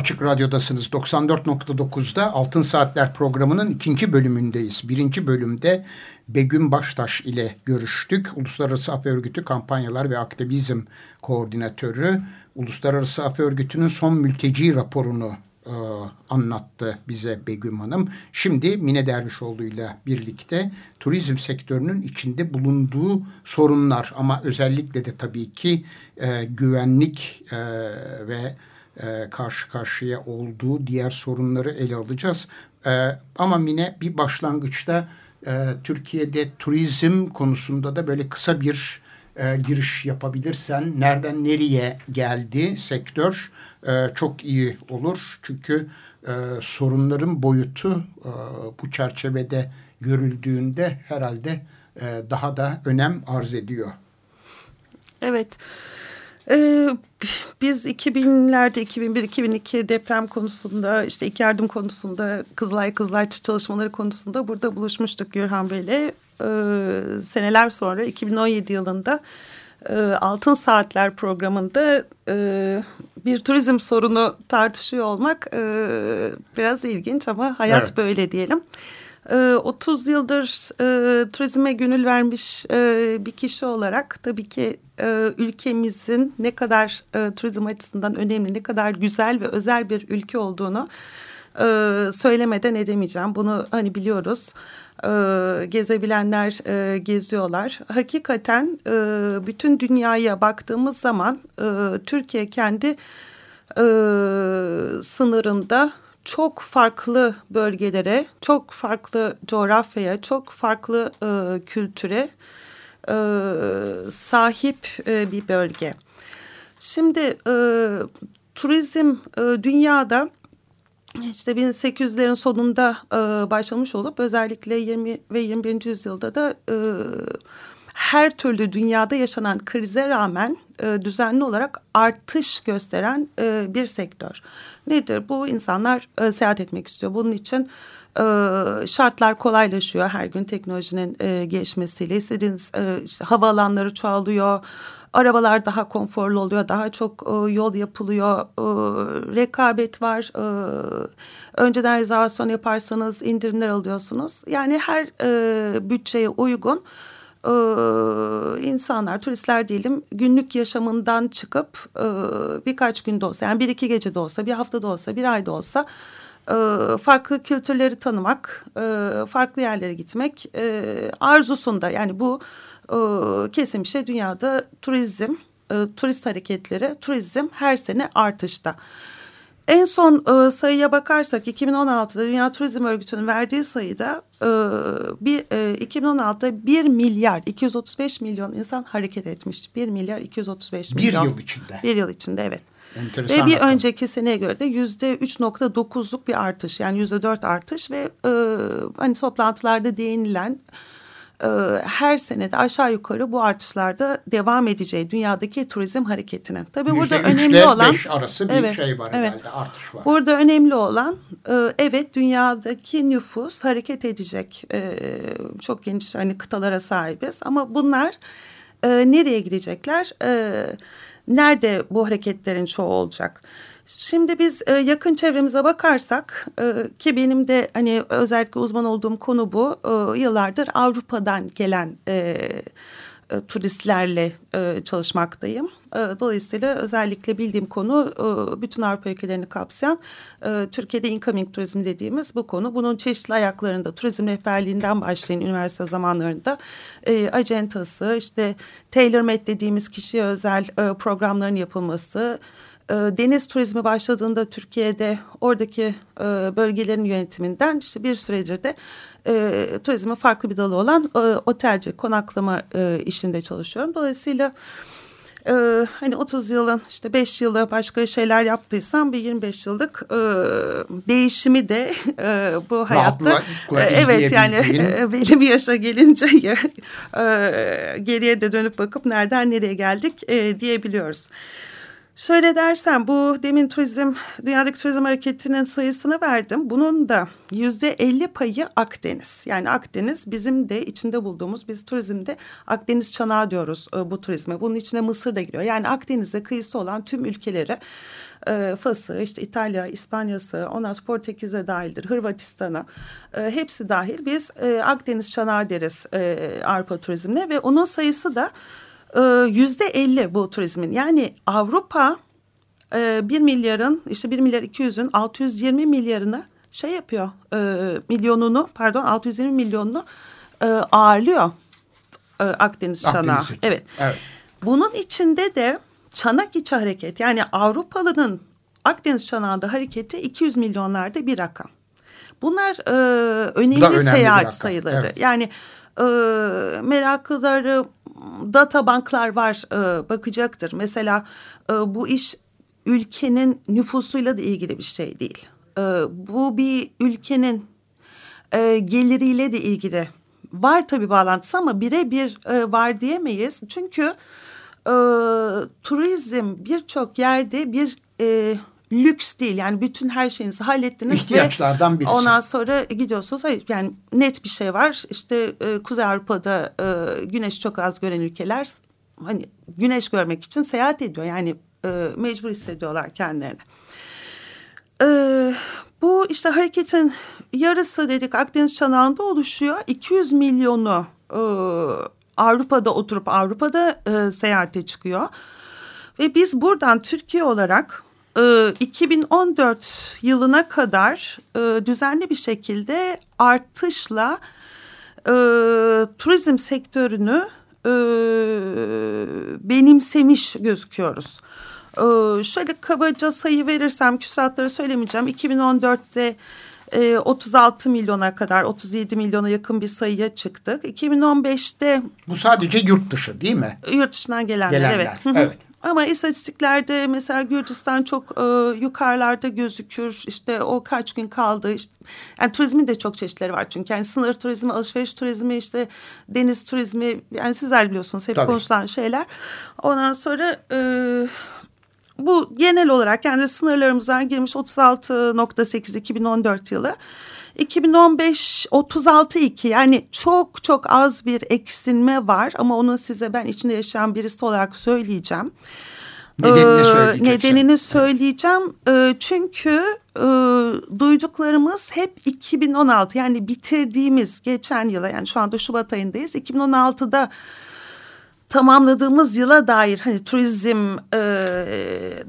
Açık Radyo'dasınız. 94.9'da Altın Saatler programının ikinci bölümündeyiz. Birinci bölümde Begüm Baştaş ile görüştük. Uluslararası Af Örgütü Kampanyalar ve Aktivizm Koordinatörü. Uluslararası Af Örgütü'nün son mülteci raporunu e, anlattı bize Begüm Hanım. Şimdi Mine Dervişoğlu ile birlikte turizm sektörünün içinde bulunduğu sorunlar ama özellikle de tabii ki e, güvenlik e, ve e, karşı karşıya olduğu diğer sorunları ele alacağız. E, ama Mine bir başlangıçta e, Türkiye'de turizm konusunda da böyle kısa bir e, giriş yapabilirsen nereden nereye geldi sektör e, çok iyi olur. Çünkü e, sorunların boyutu e, bu çerçevede görüldüğünde herhalde e, daha da önem arz ediyor. Evet. Evet. Ee, biz 2000'lerde 2001-2002 deprem konusunda işte ilk yardım konusunda Kızılay Kızılay çalışmaları konusunda burada buluşmuştuk Gürhan Bey'le. Ee, seneler sonra 2017 yılında e, Altın Saatler programında e, bir turizm sorunu tartışıyor olmak e, biraz ilginç ama hayat evet. böyle diyelim. 30 yıldır e, turizme gönül vermiş e, bir kişi olarak tabii ki e, ülkemizin ne kadar e, turizm açısından önemli, ne kadar güzel ve özel bir ülke olduğunu söylemeden edemeyeceğim. Bunu hani biliyoruz. Gezebilenler geziyorlar. Hakikaten bütün dünyaya baktığımız zaman Türkiye kendi sınırında çok farklı bölgelere, çok farklı coğrafyaya, çok farklı e, kültüre e, sahip e, bir bölge. Şimdi e, turizm e, dünyada işte 1800'lerin sonunda e, başlamış olup özellikle 20 ve 21. yüzyılda da e, her türlü dünyada yaşanan krize rağmen e, düzenli olarak artış gösteren e, bir sektör. Nedir? Bu insanlar e, seyahat etmek istiyor. Bunun için şartlar kolaylaşıyor her gün teknolojinin gelişmesiyle. İstediğiniz işte havaalanları çoğalıyor. Arabalar daha konforlu oluyor, daha çok e, yol yapılıyor, e, rekabet var. E, önceden rezervasyon yaparsanız indirimler alıyorsunuz. Yani her e, bütçeye uygun e, insanlar, turistler diyelim günlük yaşamından çıkıp e, birkaç günde olsa yani bir iki gece de olsa, bir hafta da olsa, bir ayda olsa e, farklı kültürleri tanımak, e, farklı yerlere gitmek e, arzusunda yani bu e, kesin bir şey dünyada turizm, e, turist hareketleri, turizm her sene artışta. En son e, sayıya bakarsak 2016'da Dünya Turizm Örgütü'nün verdiği sayıda e, bir e, 2016'da 1 milyar 235 milyon insan hareket etmiş. 1 milyar 235 milyon. Bir yıl içinde. Bir yıl içinde evet. Enteresan ve bir rakam. önceki seneye göre de yüzde 3.9'luk bir artış yani yüzde 4 artış ve e, hani toplantılarda değinilen e, her senede aşağı yukarı bu artışlarda devam edeceği dünyadaki turizm hareketine. Tabii burada önemli olan arası bir evet, şey var evet. herhalde artış var. Burada önemli olan e, evet dünyadaki nüfus hareket edecek. E, çok geniş hani kıtalara sahibiz ama bunlar e, nereye gidecekler? E, nerede bu hareketlerin çoğu olacak? Şimdi biz e, yakın çevremize bakarsak e, ki benim de hani özellikle uzman olduğum konu bu. E, yıllardır Avrupa'dan gelen e, turistlerle çalışmaktayım. Dolayısıyla özellikle bildiğim konu bütün Avrupa ülkelerini kapsayan Türkiye'de incoming turizm dediğimiz bu konu. Bunun çeşitli ayaklarında turizm rehberliğinden başlayın üniversite zamanlarında e, işte tailor made dediğimiz kişiye özel programların yapılması e, deniz turizmi başladığında Türkiye'de oradaki e, bölgelerin yönetiminden işte bir süredir de e, turizmin farklı bir dalı olan e, otelci, konaklama e, işinde çalışıyorum. Dolayısıyla e, hani 30 yılın işte 5 yılı başka şeyler yaptıysam bir 25 yıllık e, değişimi de e, bu hayatta e, evet yani e, belli bir yaşa gelince e, geriye de dönüp bakıp nereden nereye geldik e, diyebiliyoruz. Şöyle dersem bu demin turizm, dünyadaki turizm hareketinin sayısını verdim. Bunun da yüzde elli payı Akdeniz. Yani Akdeniz bizim de içinde bulduğumuz, biz turizmde Akdeniz çanağı diyoruz e, bu turizme. Bunun içine Mısır da giriyor. Yani Akdeniz'e kıyısı olan tüm ülkeleri e, Fas'ı, işte İtalya, İspanya'sı, ondan sonra Portekiz'e dahildir, Hırvatistan'a e, hepsi dahil. Biz e, Akdeniz çanağı deriz e, Avrupa turizmine ve onun sayısı da yüzde elli bu turizmin. Yani Avrupa e, 1 milyarın işte 1 milyar 200'ün 620 milyarını şey yapıyor e, milyonunu pardon 620 milyonunu e, ağırlıyor e, Akdeniz çanağı. Akdeniz. Evet. Evet. Bunun içinde de çanak içi hareket yani Avrupalı'nın Akdeniz çanağında hareketi 200 milyonlarda bir rakam. Bunlar e, önemli, önemli seyahat sayıları. evet. Yani e, meraklıları data banklar var e, bakacaktır. Mesela e, bu iş ülkenin nüfusuyla da ilgili bir şey değil. E, bu bir ülkenin e, geliriyle de ilgili var tabii bağlantısı ama birebir e, var diyemeyiz. Çünkü e, turizm birçok yerde bir e, lüks değil. Yani bütün her şeyinizi hallettiniz İhtiyaçlardan ve birisi. ondan sonra gidiyorsunuz. Hayır yani net bir şey var. İşte e, Kuzey Avrupa'da e, güneş çok az gören ülkeler hani güneş görmek için seyahat ediyor. Yani e, mecbur hissediyorlar kendilerini. E, bu işte hareketin yarısı dedik Akdeniz Çanağı'nda oluşuyor. 200 milyonu e, Avrupa'da oturup Avrupa'da e, seyahate çıkıyor. Ve biz buradan Türkiye olarak 2014 yılına kadar e, düzenli bir şekilde artışla e, turizm sektörünü e, benimsemiş gözüküyoruz. Şöyle kabaca sayı verirsem küsuratları söylemeyeceğim. 2014'te 36 milyona kadar 37 milyona yakın bir sayıya çıktık. 2015'te bu sadece yurt dışı değil mi? Yurt dışından gelenler, gelenler evet. evet. Ama istatistiklerde mesela Gürcistan çok e, yukarılarda gözükür. İşte o kaç gün kaldı. İşte, yani turizmin de çok çeşitleri var çünkü. Yani sınır turizmi, alışveriş turizmi, işte deniz turizmi. Yani sizler biliyorsunuz hep Tabii. konuşulan şeyler. Ondan sonra e, bu genel olarak yani sınırlarımızdan girmiş 36.8 2014 yılı. 2015 36.2 yani çok çok az bir eksilme var ama onu size ben içinde yaşayan birisi olarak söyleyeceğim. Nedenini, ee, nedenini söyleyeceğim. Ee, çünkü e, duyduklarımız hep 2016 yani bitirdiğimiz geçen yıla yani şu anda Şubat ayındayız. 2016'da tamamladığımız yıla dair hani turizm e,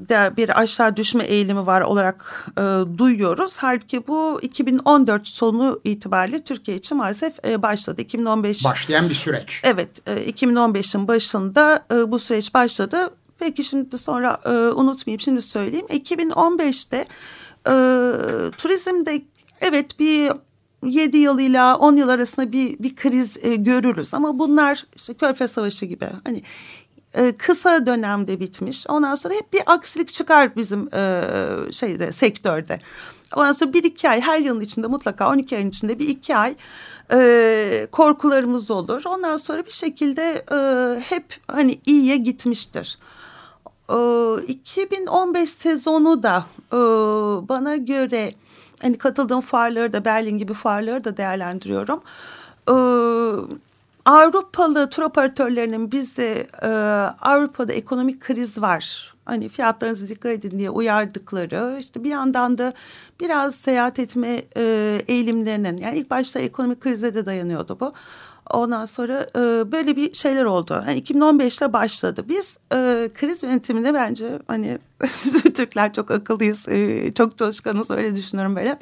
de bir aşağı düşme eğilimi var olarak e, duyuyoruz. Halbuki bu 2014 sonu itibariyle Türkiye için maalesef e, başladı. 2015 başlayan bir süreç. Evet, e, 2015'in başında e, bu süreç başladı. Peki şimdi sonra e, unutmayayım şimdi söyleyeyim. 2015'te e, turizmde evet bir 7 yılıyla 10 yıl arasında bir, bir kriz e, görürüz. Ama bunlar işte Körfez Savaşı gibi hani e, kısa dönemde bitmiş. Ondan sonra hep bir aksilik çıkar bizim e, şeyde sektörde. Ondan sonra bir iki ay her yılın içinde mutlaka 12 ayın içinde bir iki ay e, korkularımız olur. Ondan sonra bir şekilde e, hep hani iyiye gitmiştir. E, 2015 sezonu da e, bana göre hani katıldığım fuarları da Berlin gibi fuarları da değerlendiriyorum. Ee, Avrupalı tur operatörlerinin bize e, Avrupa'da ekonomik kriz var. Hani fiyatlarınızı dikkat edin diye uyardıkları işte bir yandan da biraz seyahat etme e, eğilimlerinin yani ilk başta ekonomik krize de dayanıyordu bu. Ondan sonra e, böyle bir şeyler oldu. Yani 2015'te başladı. Biz e, kriz yönetiminde bence hani Türkler çok akıllıyız, e, çok çalışkanız öyle düşünüyorum böyle.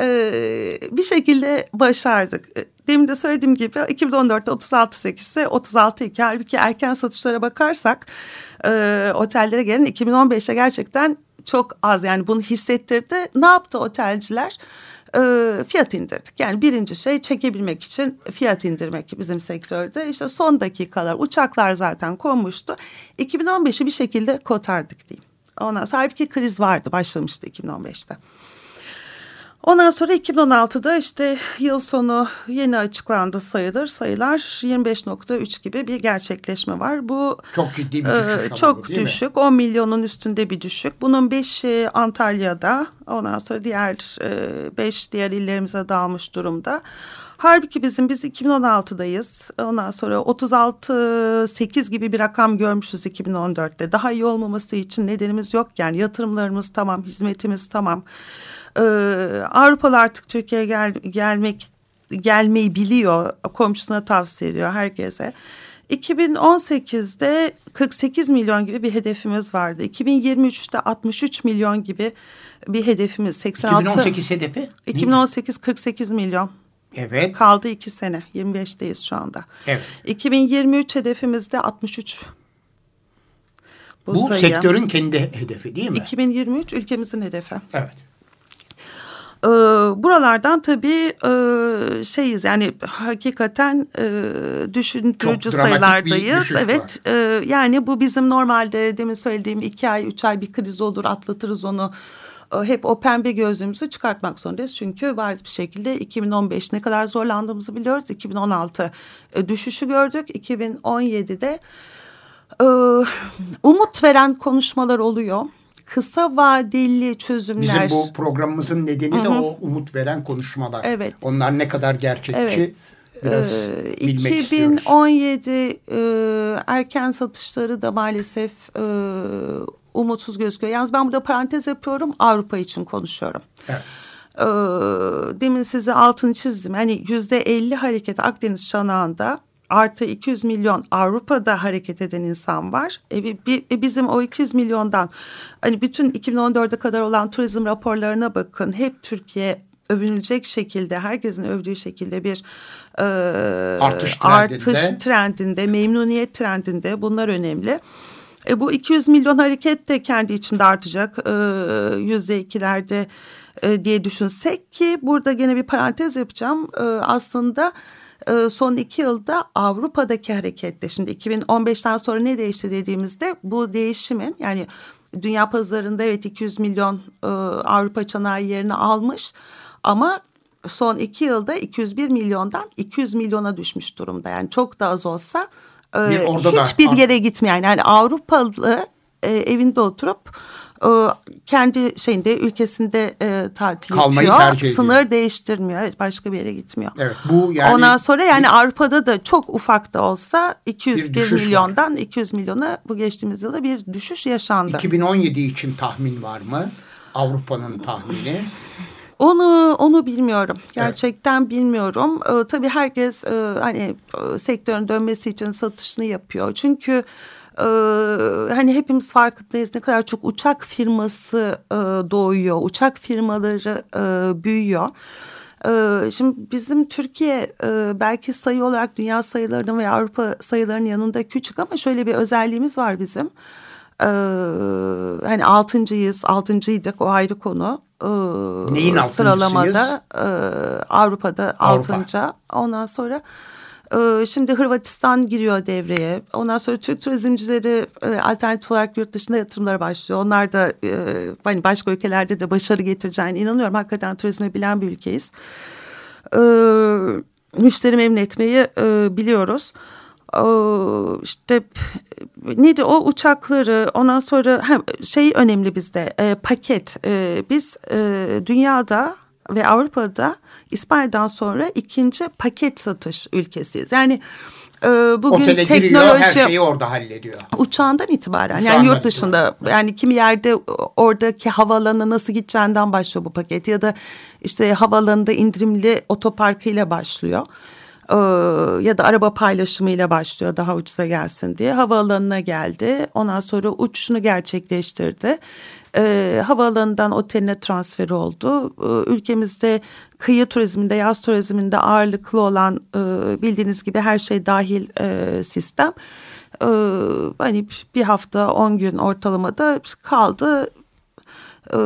E, bir şekilde başardık. E, demin de söylediğim gibi 2014'te 36.8 ise 36.2. Halbuki erken satışlara bakarsak e, otellere gelen 2015'te gerçekten çok az yani bunu hissettirdi. Ne yaptı otelciler? E, fiyat indirdik. Yani birinci şey çekebilmek için fiyat indirmek bizim sektörde. İşte son dakikalar uçaklar zaten konmuştu. 2015'i bir şekilde kotardık diyeyim. Ondan sonra halbuki kriz vardı başlamıştı 2015'te. Ondan sonra 2016'da işte yıl sonu yeni açıklandı sayılır. Sayılar 25.3 gibi bir gerçekleşme var. Bu çok ciddi bir düşüş. E, çok bu, düşük. Mi? 10 milyonun üstünde bir düşük. Bunun 5'i Antalya'da. Ondan sonra diğer 5 e, diğer illerimize dağılmış durumda. Halbuki bizim biz 2016'dayız. Ondan sonra 36-8 gibi bir rakam görmüşüz 2014'te. Daha iyi olmaması için nedenimiz yok. Yani yatırımlarımız tamam, hizmetimiz tamam. Ee, Avrupalı artık Türkiye'ye gel, gelmek gelmeyi biliyor. Komşusuna tavsiye ediyor herkese. 2018'de 48 milyon gibi bir hedefimiz vardı. 2023'te 63 milyon gibi bir hedefimiz. 86, 2018 hedefi? 2018 48 milyon. Evet. Kaldı iki sene. 25'teyiz şu anda. Evet. 2023 hedefimizde 63. Bu, Bu sektörün kendi hedefi değil mi? 2023 ülkemizin hedefi. Evet. Ee, buralardan tabii e, şeyiz yani hakikaten e, düşündürücü sayılardayız. Evet e, yani bu bizim normalde demin söylediğim iki ay üç ay bir kriz olur atlatırız onu e, hep o pembe gözlüğümüzü çıkartmak zorundayız. Çünkü bariz bir şekilde 2015 ne kadar zorlandığımızı biliyoruz. 2016 e, düşüşü gördük. 2017'de e, umut veren konuşmalar oluyor kısa vadeli çözümler. Bizim bu programımızın nedeni Hı -hı. de o umut veren konuşmalar. Evet. Onlar ne kadar gerçekçi evet. Biraz e, bilmek 2017 e, erken satışları da maalesef e, umutsuz gözüküyor. Yalnız ben burada parantez yapıyorum Avrupa için konuşuyorum. Evet. E, demin size altını çizdim. Hani yüzde 50 hareket Akdeniz çanağında artı 200 milyon Avrupa'da hareket eden insan var. E, e, bizim o 200 milyondan hani bütün 2014'e kadar olan turizm raporlarına bakın. Hep Türkiye övünülecek şekilde herkesin övdüğü şekilde bir e, artış, trendinde. artış trendinde, memnuniyet trendinde bunlar önemli. E, bu 200 milyon hareket de kendi içinde artacak e, yüzde ikilerde e, diye düşünsek ki burada gene bir parantez yapacağım. E, aslında son iki yılda Avrupa'daki harekette şimdi 2015'ten sonra ne değişti dediğimizde bu değişimin yani dünya pazarında evet 200 milyon e, Avrupa çanağı yerini almış ama son iki yılda 201 milyondan 200 milyona düşmüş durumda. Yani çok da az olsa e, Bir orada da- hiçbir yere gitmeyen yani Avrupalı e, evinde oturup kendi şeyinde ülkesinde e, tatil Kalmayı yapıyor. tercih ediyor. Sınır değiştirmiyor. Evet başka bir yere gitmiyor. Evet bu yani Ondan sonra yani Avrupa'da da çok ufak da olsa Bir 201 düşüş milyondan 200 milyona bu geçtiğimiz yılda bir düşüş yaşandı. 2017 için tahmin var mı? Avrupa'nın tahmini. Onu onu bilmiyorum. Gerçekten bilmiyorum. Ee, tabii herkes e, hani e, sektörün dönmesi için satışını yapıyor. Çünkü e, hani hepimiz farkındayız ne kadar çok uçak firması e, doğuyor. Uçak firmaları e, büyüyor. E, Şimdi bizim Türkiye e, belki sayı olarak dünya sayılarının ve Avrupa sayılarının yanında küçük ama şöyle bir özelliğimiz var bizim. Ee, hani altıncıyız, altıncıydık o ayrı konu. Ee, Neyin altıncısıyız? Sıralamada e, Avrupa'da Avrupa. altıncı. Ondan sonra e, şimdi Hırvatistan giriyor devreye. Ondan sonra Türk turizmcileri e, alternatif olarak yurt dışında yatırımlara başlıyor. Onlar da e, hani başka ülkelerde de başarı getireceğine inanıyorum. Hakikaten turizmi bilen bir ülkeyiz. E, müşteri memnun etmeyi e, biliyoruz. E, işte neydi o uçakları ondan sonra hem şey önemli bizde e, paket e, biz dünyada ve Avrupa'da İspanya'dan sonra ikinci paket satış ülkesiyiz. Yani e, bugün Otele teknoloji giriyor her şeyi orada hallediyor. uçağından itibaren Uçağından yani yurt dışında itibaren. yani kimi yerde oradaki havaalanına nasıl gideceğinden başlıyor bu paket ya da işte havaalanında indirimli otoparkıyla başlıyor. Ee, ya da araba paylaşımıyla başlıyor daha ucuza gelsin diye. Havaalanına geldi. Ondan sonra uçuşunu gerçekleştirdi. Ee, havaalanından oteline transferi oldu. Ee, ülkemizde kıyı turizminde yaz turizminde ağırlıklı olan e, bildiğiniz gibi her şey dahil e, sistem. Ee, hani bir hafta 10 gün ortalamada kaldı Ee,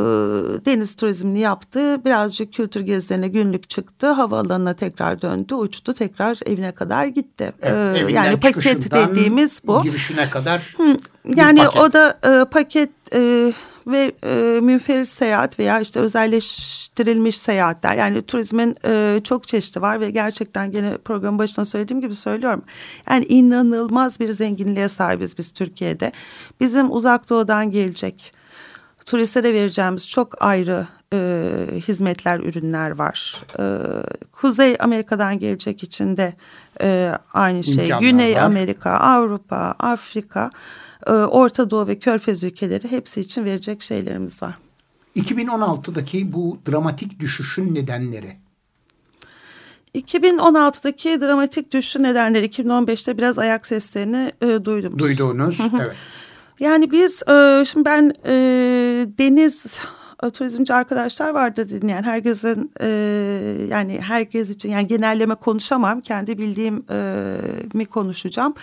deniz turizmini yaptı birazcık kültür gezilerine günlük çıktı havaalanına tekrar döndü uçtu tekrar evine kadar gitti Evet, evinden yani paket dediğimiz bu Girişine kadar bir yani o da e, paket e, ve e, münferit seyahat veya işte özelleştirilmiş seyahatler. Yani turizmin e, çok çeşidi var ve gerçekten gene programın başında söylediğim gibi söylüyorum. Yani inanılmaz bir zenginliğe sahibiz biz Türkiye'de. Bizim uzak doğudan gelecek turistlere vereceğimiz çok ayrı e, hizmetler, ürünler var. E, Kuzey Amerika'dan gelecek için de e, aynı şey. İmkanlar Güney var. Amerika, Avrupa, Afrika, e, Orta Doğu ve Körfez ülkeleri hepsi için verecek şeylerimiz var. 2016'daki bu dramatik düşüşün nedenleri. 2016'daki dramatik düşüşü nedenleri 2015'te biraz ayak seslerini e, duydum. Duyduğunuz. evet. Yani biz e, şimdi ben e, deniz turizmci arkadaşlar vardı dinleyen herkesin e, yani herkes için yani genelleme konuşamam kendi bildiğim mi konuşacağım.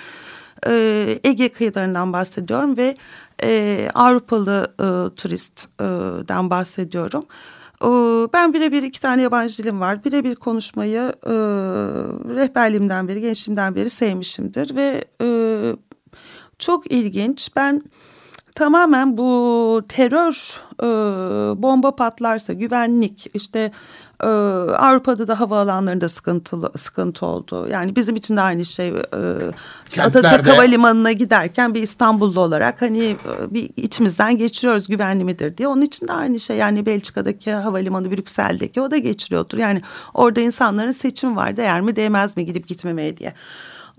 Ege kıyılarından bahsediyorum ve Avrupalı turistten bahsediyorum. E, Ben birebir iki tane yabancı dilim var. Birebir konuşmayı e, rehberliğimden beri, gençliğimden beri sevmişimdir ve çok ilginç. Ben tamamen bu terör e, bomba patlarsa güvenlik işte Ee, Avrupa'da da havaalanlarında sıkıntılı sıkıntı oldu. Yani bizim için de aynı şey. Ee, Atatürk Havalimanı'na giderken bir İstanbullu olarak hani e, bir içimizden geçiriyoruz güvenli midir diye. Onun için de aynı şey. Yani Belçika'daki havalimanı, Brüksel'deki o da geçiriyordur. Yani orada insanların seçimi var. Değer mi değmez mi gidip gitmemeye diye.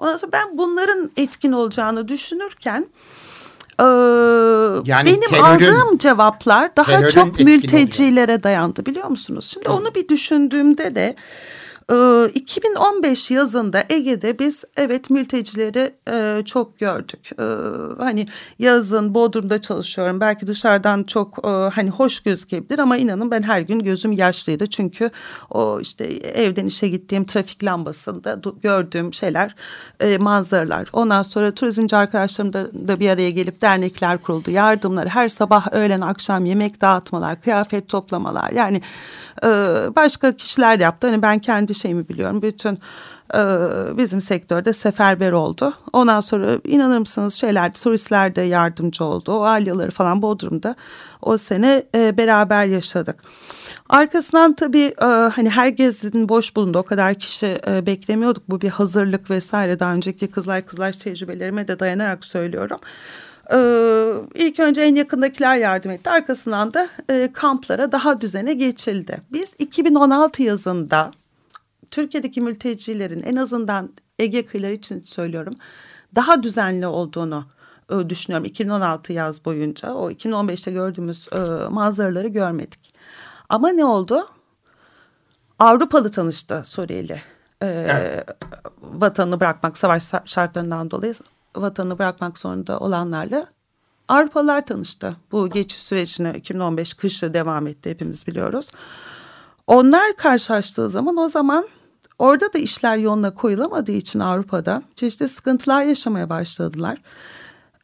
Ondan sonra ben bunların etkin olacağını düşünürken ee, yani benim terörün, aldığım cevaplar daha çok mültecilere dayandı biliyor musunuz? Şimdi Hı. onu bir düşündüğümde de 2015 ee, yazında Ege'de biz evet mültecileri e, çok gördük. Ee, hani yazın Bodrum'da çalışıyorum. Belki dışarıdan çok e, hani hoş gözükebilir ama inanın ben her gün gözüm yaşlıydı. Çünkü o işte evden işe gittiğim trafik lambasında gördüğüm şeyler, e, manzaralar. Ondan sonra turizmci arkadaşlarım da, bir araya gelip dernekler kuruldu. Yardımlar, her sabah, öğlen, akşam yemek dağıtmalar, kıyafet toplamalar. Yani başka kişiler yaptı. Hani ben kendi şeyimi biliyorum. Bütün e, bizim sektörde seferber oldu. Ondan sonra inanır mısınız şeyler turistler de yardımcı oldu. O alyaları falan Bodrum'da o sene e, beraber yaşadık. Arkasından tabii e, hani herkesin boş bulundu. O kadar kişi e, beklemiyorduk. Bu bir hazırlık vesaire. Daha önceki kızlar kızlar tecrübelerime de dayanarak söylüyorum. Ee, ilk önce en yakındakiler yardım etti. Arkasından da e, kamplara daha düzene geçildi. Biz 2016 yazında Türkiye'deki mültecilerin en azından Ege kıyıları için söylüyorum daha düzenli olduğunu e, düşünüyorum 2016 yaz boyunca. O 2015'te gördüğümüz e, manzaraları görmedik. Ama ne oldu? Avrupalı tanıştı Suriyeli. E, evet. Vatanını bırakmak savaş şartlarından dolayı vatanını bırakmak zorunda olanlarla Avrupalılar tanıştı. Bu geçiş sürecine 2015 kışla devam etti hepimiz biliyoruz. Onlar karşılaştığı zaman o zaman orada da işler yoluna koyulamadığı için Avrupa'da çeşitli sıkıntılar yaşamaya başladılar.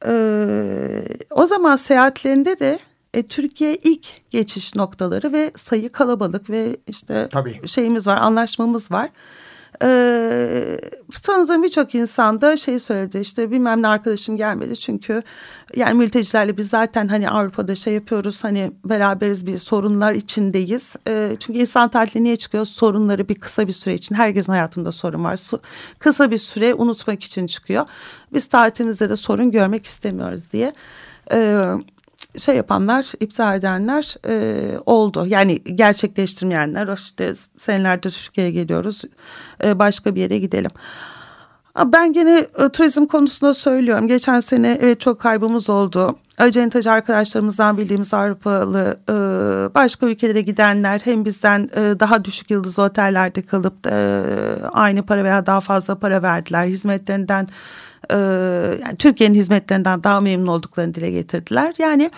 Ee, o zaman seyahatlerinde de e, Türkiye ilk geçiş noktaları ve sayı kalabalık ve işte Tabii. şeyimiz var anlaşmamız var. Ee, tanıdığım birçok insan da şey söyledi işte bilmem ne arkadaşım gelmedi çünkü yani mültecilerle biz zaten hani Avrupa'da şey yapıyoruz hani beraberiz bir sorunlar içindeyiz. Ee, çünkü insan tatili niye çıkıyor? Sorunları bir kısa bir süre için herkesin hayatında sorun var. Kısa bir süre unutmak için çıkıyor. Biz tatilimizde de sorun görmek istemiyoruz diye. Ee, şey yapanlar, iptal edenler e, oldu. Yani gerçekleştirmeyenler işte senelerde Türkiye'ye geliyoruz e, başka bir yere gidelim. Ben gene e, turizm konusunda söylüyorum. Geçen sene evet çok kaybımız oldu. Acentacı arkadaşlarımızdan bildiğimiz Avrupalı e, başka ülkelere gidenler hem bizden e, daha düşük yıldız otellerde kalıp e, aynı para veya daha fazla para verdiler. Hizmetlerinden e, Türkiye'nin hizmetlerinden daha memnun olduklarını dile getirdiler. Yani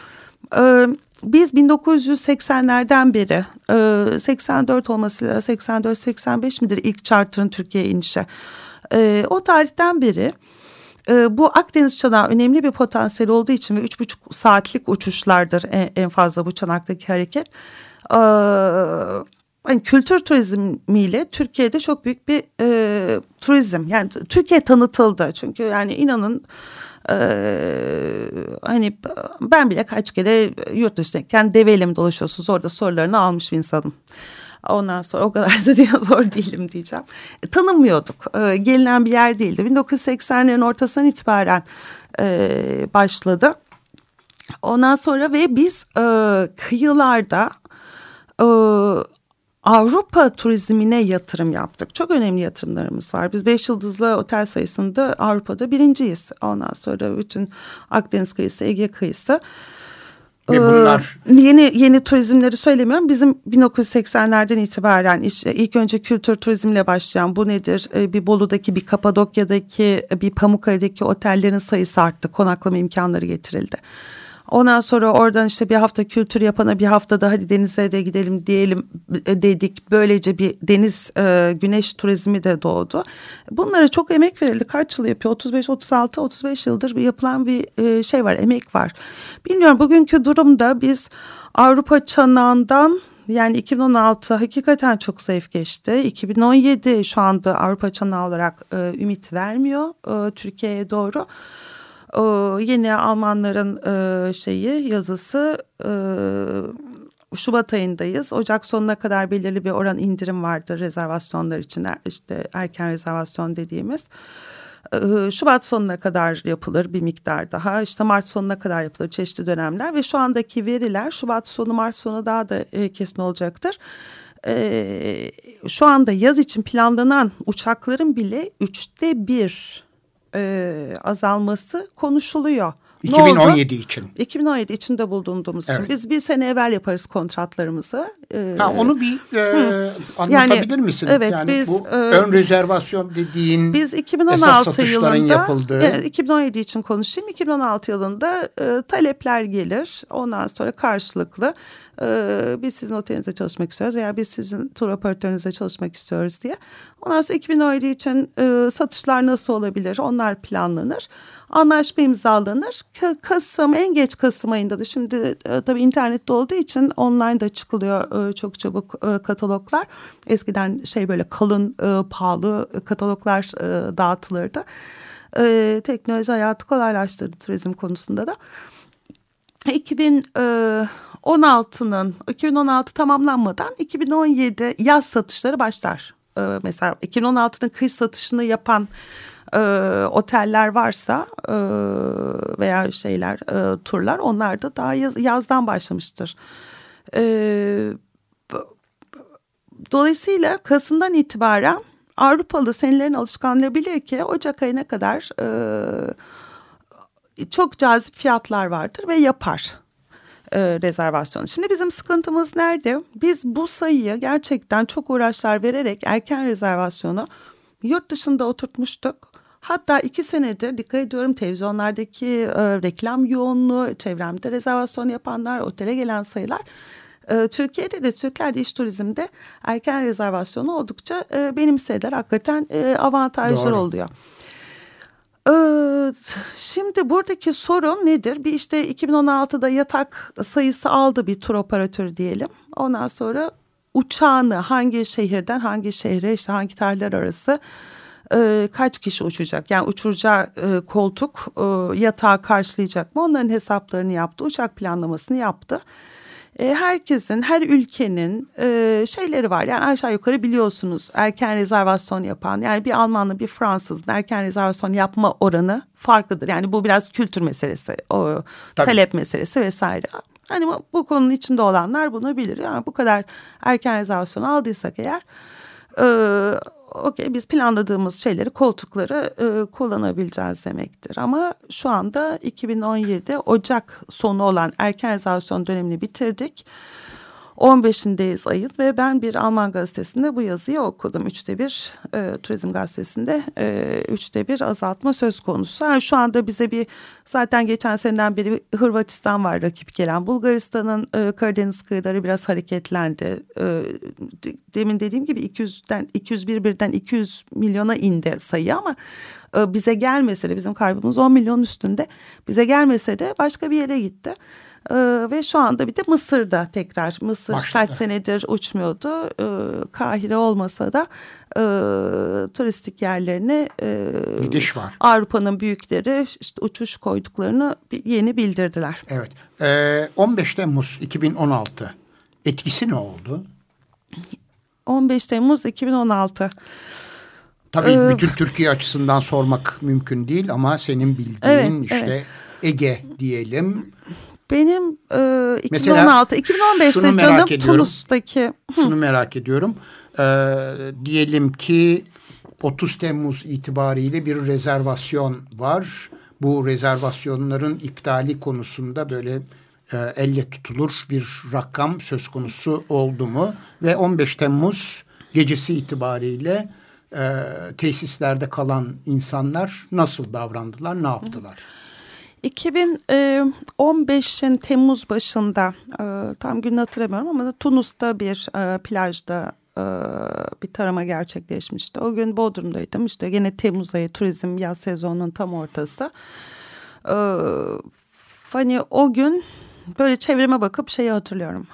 e, biz 1980'lerden beri e, 84 olmasıyla 84-85 midir ilk charter'ın Türkiye'ye inişi. E, o tarihten beri bu Akdeniz çanağı önemli bir potansiyel olduğu için ve üç buçuk saatlik uçuşlardır en, en fazla bu çanaktaki hareket. E, hani kültür turizmiyle Türkiye'de çok büyük bir e, turizm yani Türkiye tanıtıldı çünkü yani inanın e, hani ben bile kaç kere yurt dışındayken deveyle dolaşıyorsunuz orada sorularını almış bir insanım. Ondan sonra o kadar da dinozor değilim diyeceğim. E, tanımıyorduk. E, gelinen bir yer değildi. 1980'lerin ortasından itibaren e, başladı. Ondan sonra ve biz e, kıyılarda e, Avrupa turizmine yatırım yaptık. Çok önemli yatırımlarımız var. Biz beş yıldızlı otel sayısında Avrupa'da birinciyiz. Ondan sonra bütün Akdeniz kıyısı, Ege kıyısı. Ve ee, bunlar yeni yeni turizmleri söylemiyorum. Bizim 1980'lerden itibaren işte ilk önce kültür turizmle başlayan bu nedir? Ee, bir Bolu'daki, bir Kapadokya'daki, bir Pamukkale'deki otellerin sayısı arttı. Konaklama imkanları getirildi. Ondan sonra oradan işte bir hafta kültür yapana bir hafta da hadi denize de gidelim diyelim e, dedik. Böylece bir deniz e, güneş turizmi de doğdu. Bunlara çok emek verildi. Kaç yıl yapıyor? 35, 36, 35 yıldır bir yapılan bir e, şey var, emek var. Bilmiyorum bugünkü durumda biz Avrupa çanağından yani 2016 hakikaten çok zayıf geçti. 2017 şu anda Avrupa çanağı olarak e, ümit vermiyor e, Türkiye'ye doğru. O yeni Almanların e, şeyi yazısı e, Şubat ayındayız. Ocak sonuna kadar belirli bir oran indirim vardır rezervasyonlar için. işte erken rezervasyon dediğimiz. Ee, Şubat sonuna kadar yapılır bir miktar daha. İşte Mart sonuna kadar yapılır çeşitli dönemler ve şu andaki veriler Şubat sonu Mart sonu daha da e, kesin olacaktır. Ee, şu anda yaz için planlanan uçakların bile üçte bir e, azalması konuşuluyor. 2017 için. 2017 içinde bulunduğumuz evet. için. Biz bir sene evvel yaparız kontratlarımızı. Ee, ha, onu bir e, anlatabilir yani, misin? Evet, yani biz, bu e, ön rezervasyon dediğin biz 2016 yılında, yapıldığı. Evet, 2017 için konuşayım. 2016 yılında e, talepler gelir. Ondan sonra karşılıklı e, biz sizin otelinize çalışmak istiyoruz veya biz sizin tur operatörünüze çalışmak istiyoruz diye. Ondan sonra 2017 için e, satışlar nasıl olabilir? Onlar planlanır anlaşma imzalanır. Kasım en geç Kasım ayında da şimdi e, tabii internette olduğu için online da çıkılıyor e, çok çabuk e, kataloglar. Eskiden şey böyle kalın pahalı kataloglar dağıtılırdı. Teknoloji hayatı kolaylaştırdı turizm konusunda da. 2016'nın 2016 tamamlanmadan 2017 yaz satışları başlar. Mesela 2016'nın kış satışını yapan e, oteller varsa e, veya şeyler e, turlar onlar da daha yaz, yazdan başlamıştır. E, dolayısıyla Kasım'dan itibaren Avrupalı senelerin alışkanlığı bilir ki Ocak ayına kadar e, çok cazip fiyatlar vardır ve yapar e, rezervasyonu. Şimdi bizim sıkıntımız nerede? Biz bu sayıyı gerçekten çok uğraşlar vererek erken rezervasyonu yurt dışında oturtmuştuk. Hatta iki senedir dikkat ediyorum televizyonlardaki e, reklam yoğunluğu, çevremde rezervasyon yapanlar, otele gelen sayılar. E, Türkiye'de de Türkler de iş turizmde erken rezervasyonu oldukça e, benimsediler. Hakikaten e, avantajlar Doğru. oluyor. E, şimdi buradaki sorun nedir? Bir işte 2016'da yatak sayısı aldı bir tur operatörü diyelim. Ondan sonra uçağını hangi şehirden hangi şehre işte hangi tarihler arası e, kaç kişi uçacak? Yani uçuracağı e, koltuk e, yatağı karşılayacak mı? Onların hesaplarını yaptı, uçak planlamasını yaptı. E, herkesin, her ülkenin e, şeyleri var. Yani aşağı yukarı biliyorsunuz erken rezervasyon yapan yani bir Almanlı bir Fransızın erken rezervasyon yapma oranı farklıdır. Yani bu biraz kültür meselesi, o Tabii. talep meselesi vesaire. Hani bu, bu konunun içinde olanlar bunu bilir. Yani bu kadar erken rezervasyon aldıysak eğer e, okey biz planladığımız şeyleri koltukları e, kullanabileceğiz demektir. Ama şu anda 2017 Ocak sonu olan erken rezervasyon dönemini bitirdik. 15'indeyiz ayın ve ben bir Alman gazetesinde bu yazıyı okudum. Üçte bir e, turizm gazetesinde e, üçte bir azaltma söz konusu. Yani şu anda bize bir zaten geçen seneden beri Hırvatistan var rakip gelen. Bulgaristan'ın e, Karadeniz kıyıları biraz hareketlendi. E, demin dediğim gibi 200'den 201 birden 200 milyona indi sayı ama e, bize gelmese de bizim kaybımız 10 milyon üstünde. Bize gelmese de başka bir yere gitti. Ee, ve şu anda bir de Mısır'da tekrar Mısır Başladı. kaç senedir uçmuyordu. Ee, Kahire olmasa da e, turistik yerlerine e, gidiş var. Avrupa'nın büyükleri işte uçuş koyduklarını yeni bildirdiler. Evet. Ee, 15 Temmuz 2016 etkisi ne oldu? 15 Temmuz 2016. Tabii ee, bütün Türkiye açısından sormak mümkün değil ama senin bildiğin evet, işte evet. Ege diyelim benim e, 2016, 2015'te canım Tunus'taki. Şunu merak ediyorum. E, diyelim ki 30 Temmuz itibariyle bir rezervasyon var. Bu rezervasyonların iptali konusunda böyle e, elle tutulur bir rakam söz konusu oldu mu? Ve 15 Temmuz gecesi itibariyle e, tesislerde kalan insanlar nasıl davrandılar, ne yaptılar? Hı. 2015'in Temmuz başında tam günü hatırlamıyorum ama Tunus'ta bir plajda bir tarama gerçekleşmişti. O gün Bodrum'daydım işte gene Temmuz ayı turizm yaz sezonunun tam ortası. Hani o gün böyle çevreme bakıp şeyi hatırlıyorum.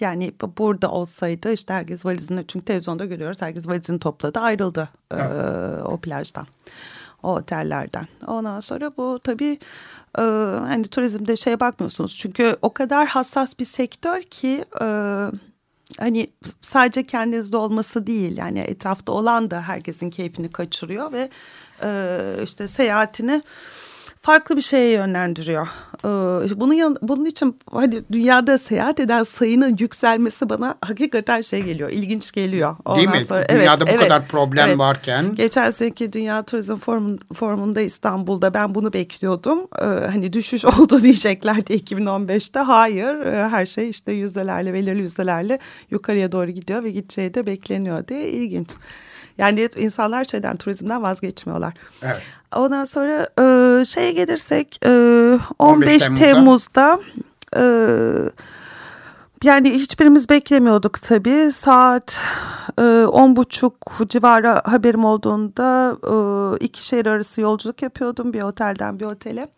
Yani burada olsaydı işte herkes valizini çünkü televizyonda görüyoruz herkes valizini topladı ayrıldı evet. o plajdan. O otellerden. Ondan sonra bu tabii e, hani turizmde şeye bakmıyorsunuz. Çünkü o kadar hassas bir sektör ki e, hani sadece kendinizde olması değil yani etrafta olan da herkesin keyfini kaçırıyor ve e, işte seyahatini farklı bir şeye yönlendiriyor. Ee, bunun bunun için hani dünyada seyahat eden sayının yükselmesi bana hakikaten şey geliyor, ilginç geliyor. Ondan Değil mi? Sonra, dünyada evet, bu evet, kadar problem evet. varken. Geçen seneki Dünya Turizm Forum, Forumunda İstanbul'da ben bunu bekliyordum. Ee, hani düşüş oldu diyeceklerdi 2015'te. Hayır, ee, her şey işte yüzdelerle, belirli yüzdelerle yukarıya doğru gidiyor ve gideceği de bekleniyor diye ilginç. Yani insanlar şeyden turizmden vazgeçmiyorlar. Evet. Ondan sonra e, şeye gelirsek e, 15, 15 Temmuz'da, Temmuz'da e, yani hiçbirimiz beklemiyorduk tabii. Saat e, on buçuk civarı haberim olduğunda e, iki şehir arası yolculuk yapıyordum bir otelden bir otele.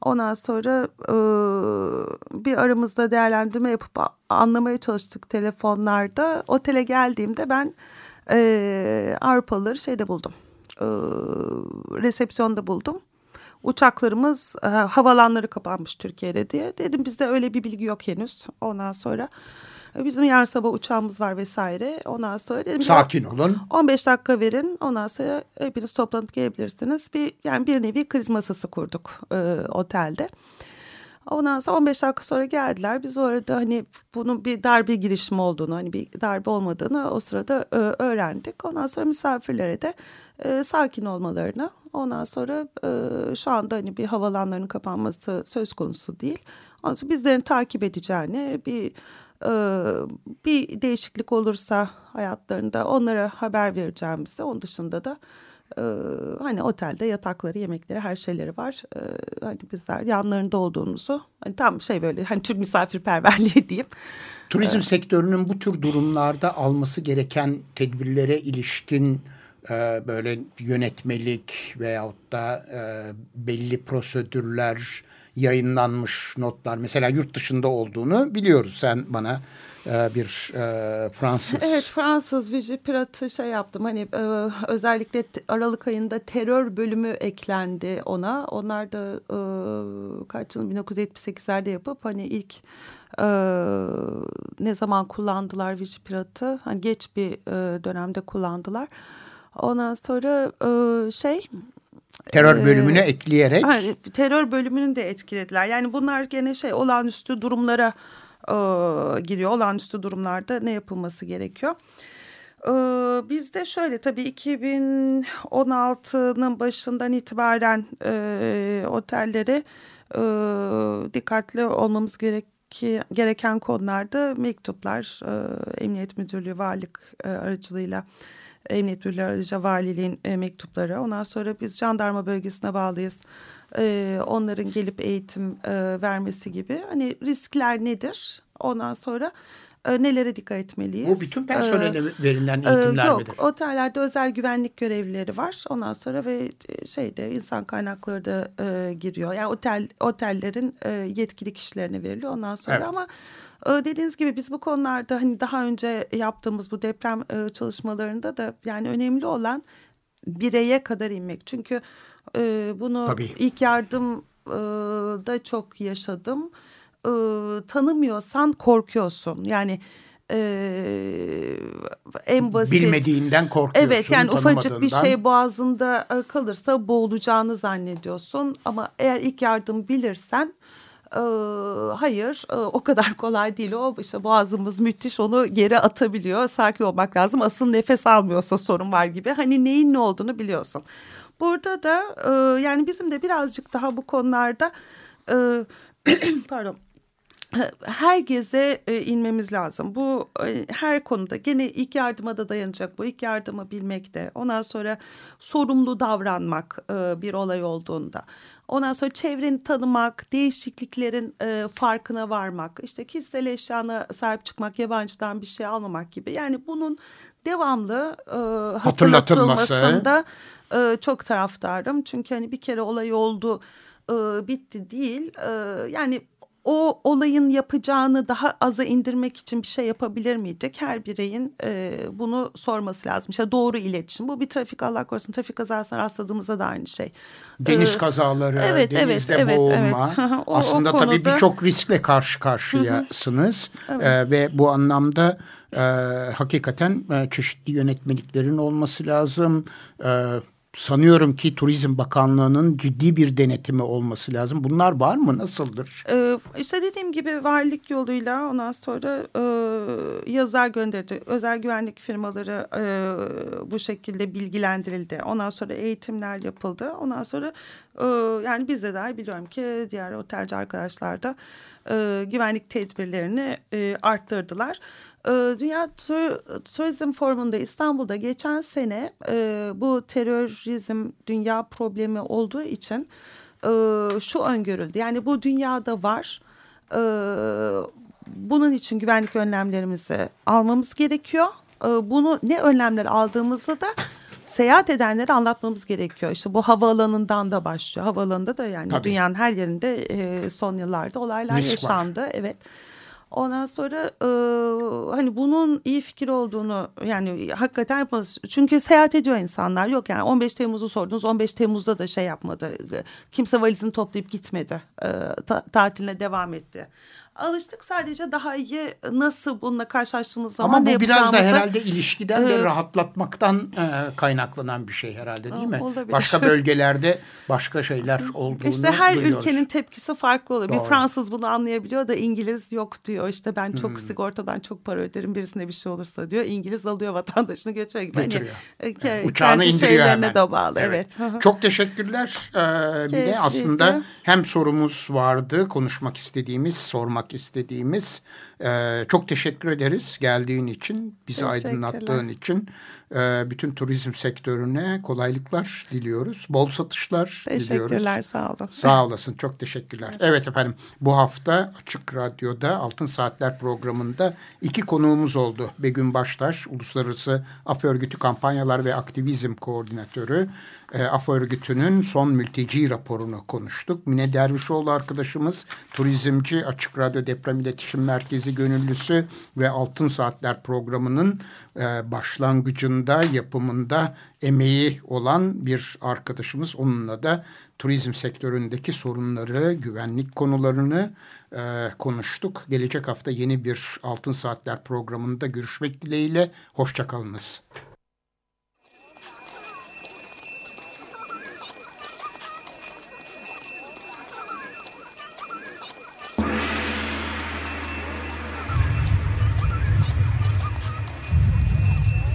Ondan sonra e, bir aramızda değerlendirme yapıp anlamaya çalıştık telefonlarda. Otele geldiğimde ben e, Avrupalıları şeyde buldum. E, resepsiyonda buldum. Uçaklarımız e, havalanları kapanmış Türkiye'de diye. Dedim bizde öyle bir bilgi yok henüz. Ondan sonra e, bizim yarın sabah uçağımız var vesaire. Ondan sonra dedim sakin olun. 15 dakika verin. Ondan sonra hepiniz toplanıp gelebilirsiniz. Bir yani bir nevi kriz masası kurduk e, otelde. Ondan sonra 15 dakika sonra geldiler. Biz orada hani bunun bir darbe girişimi olduğunu, hani bir darbe olmadığını o sırada e, öğrendik. Ondan sonra misafirlere de e, sakin olmalarını, ondan sonra e, şu anda hani bir havalanların kapanması söz konusu değil. Ondan sonra bizlerin takip edeceğini, bir bir değişiklik olursa hayatlarında onlara haber vereceğimizi, onun dışında da ee, hani otelde yatakları, yemekleri, her şeyleri var. Ee, hani bizler yanlarında olduğumuzu hani tam şey böyle hani Türk misafirperverliği diyeyim. Turizm ee, sektörünün bu tür durumlarda alması gereken tedbirlere ilişkin e, böyle yönetmelik veyahut da e, belli prosedürler yayınlanmış notlar mesela yurt dışında olduğunu biliyoruz sen bana e, bir e, Fransız. Evet Fransız Vigipirat'ı şey yaptım hani e, özellikle Aralık ayında terör bölümü eklendi ona. Onlar da e, kaç yıl 1978'lerde yapıp hani ilk e, ne zaman kullandılar Vigipirat'ı hani geç bir e, dönemde kullandılar. Ondan sonra e, şey terör bölümüne e, ekleyerek. Hani, terör bölümünü de etkilediler. Yani bunlar gene şey olağanüstü durumlara e, giriyor. Olağanüstü durumlarda ne yapılması gerekiyor? E, bizde şöyle tabii 2016'nın başından itibaren e, otellere e, dikkatli olmamız gerek gereken konularda mektuplar, e, Emniyet Müdürlüğü, Valilik e, aracılığıyla Emniyet Müdürlüğü aracılığıyla valiliğin e, mektupları. Ondan sonra biz jandarma bölgesine bağlıyız e, onların gelip eğitim e, vermesi gibi hani riskler nedir ondan sonra e, nelere dikkat etmeliyiz? Bu bütün personele ee, verilen eğitimler e, yok, midir? Otellerde özel güvenlik görevlileri var. Ondan sonra ve şeyde insan kaynakları da e, giriyor. Yani otel otellerin e, yetkili kişilerine veriliyor. Ondan sonra evet. ama e, dediğiniz gibi biz bu konularda hani daha önce yaptığımız bu deprem e, çalışmalarında da yani önemli olan bireye kadar inmek. Çünkü e, bunu Tabii. ilk yardım e, da çok yaşadım. E, tanımıyorsan korkuyorsun. Yani e, en basit. Bilmediğinden korkuyorsun. Evet yani ufacık bir şey boğazında e, kalırsa boğulacağını zannediyorsun. Ama eğer ilk yardım bilirsen e, hayır e, o kadar kolay değil o işte boğazımız müthiş onu geri atabiliyor sakin olmak lazım asıl nefes almıyorsa sorun var gibi hani neyin ne olduğunu biliyorsun Burada da e, yani bizim de birazcık daha bu konularda e, pardon herkese e, inmemiz lazım. Bu e, her konuda gene ilk yardıma da dayanacak bu. ilk yardımı bilmek de. Ondan sonra sorumlu davranmak e, bir olay olduğunda. Ondan sonra çevreni tanımak, değişikliklerin e, farkına varmak, işte kişisel eşyana sahip çıkmak, yabancıdan bir şey almamak gibi. Yani bunun devamlı e, hatırlatılmasında e, çok taraftarım. Çünkü hani bir kere olay oldu, e, bitti değil. E, yani o olayın yapacağını daha aza indirmek için bir şey yapabilir miydik? Her bireyin e, bunu sorması lazım. İşte doğru iletişim. Bu bir trafik Allah korusun trafik kazasına rastladığımızda da aynı şey. Deniz ee, kazaları, evet, denizde evet, boğulma. Evet, o, Aslında o konuda... tabii birçok riskle karşı karşıyasınız. evet. ee, ve bu anlamda e, hakikaten e, çeşitli yönetmeliklerin olması lazım. E, sanıyorum ki Turizm Bakanlığı'nın ciddi bir denetimi olması lazım. Bunlar var mı? Nasıldır? Ee, işte dediğim gibi valilik yoluyla ondan sonra e, yazılar gönderdi. Özel güvenlik firmaları e, bu şekilde bilgilendirildi. Ondan sonra eğitimler yapıldı. Ondan sonra e, yani biz de dahi biliyorum ki diğer otelci arkadaşlar da e, güvenlik tedbirlerini e, arttırdılar. E, Dünya Tur Turizm Forumu'nda İstanbul'da geçen sene e, bu terörizm dünya problemi olduğu için e, şu öngörüldü. Yani bu dünyada var. E, bunun için güvenlik önlemlerimizi almamız gerekiyor. Bunu ne önlemler aldığımızı da seyahat edenlere anlatmamız gerekiyor. İşte bu havaalanından da başlıyor. Havaalanında da yani Tabii. dünyanın her yerinde son yıllarda olaylar Risk yaşandı. Var. Evet. Ondan sonra e, hani bunun iyi fikir olduğunu yani hakikaten yapmaz. Çünkü seyahat ediyor insanlar. Yok yani 15 Temmuz'u sordunuz. 15 Temmuz'da da şey yapmadı. Kimse valizini toplayıp gitmedi. E, ta, tatiline devam etti alıştık sadece daha iyi nasıl bununla karşılaştığımız zaman Ama bu biraz da herhalde ilişkiden ve rahatlatmaktan e, kaynaklanan bir şey herhalde değil mi? Olabilir. Başka bölgelerde başka şeyler olduğunu İşte her duyuyoruz. ülkenin tepkisi farklı oluyor. Doğru. Bir Fransız bunu anlayabiliyor da İngiliz yok diyor. İşte ben çok hmm. sigortadan çok para öderim birisine bir şey olursa diyor. İngiliz alıyor vatandaşını götürüyor. Hani, Götürüyor. Hani, Uçağını indiriyor hemen. de bağlı. Evet. evet. çok teşekkürler. Ee, bir de aslında hem sorumuz vardı konuşmak istediğimiz sormak sormak istediğimiz. E, çok teşekkür ederiz geldiğin için, bizi aydınlattığın için. E, bütün turizm sektörüne kolaylıklar diliyoruz. Bol satışlar Teşekkürler, diliyoruz. Teşekkürler, sağ olun. Sağ olasın, çok teşekkürler. Evet. evet efendim, bu hafta Açık Radyo'da Altın Saatler programında iki konuğumuz oldu. Begüm Baştaş, Uluslararası Af Örgütü Kampanyalar ve Aktivizm Koordinatörü e, Af Örgütü'nün son mülteci raporunu konuştuk. Mine Dervişoğlu arkadaşımız turizmci Açık Radyo Deprem İletişim Merkezi gönüllüsü ve Altın Saatler programının e, başlangıcında yapımında emeği olan bir arkadaşımız. Onunla da turizm sektöründeki sorunları, güvenlik konularını e, konuştuk. Gelecek hafta yeni bir Altın Saatler programında görüşmek dileğiyle. Hoşçakalınız.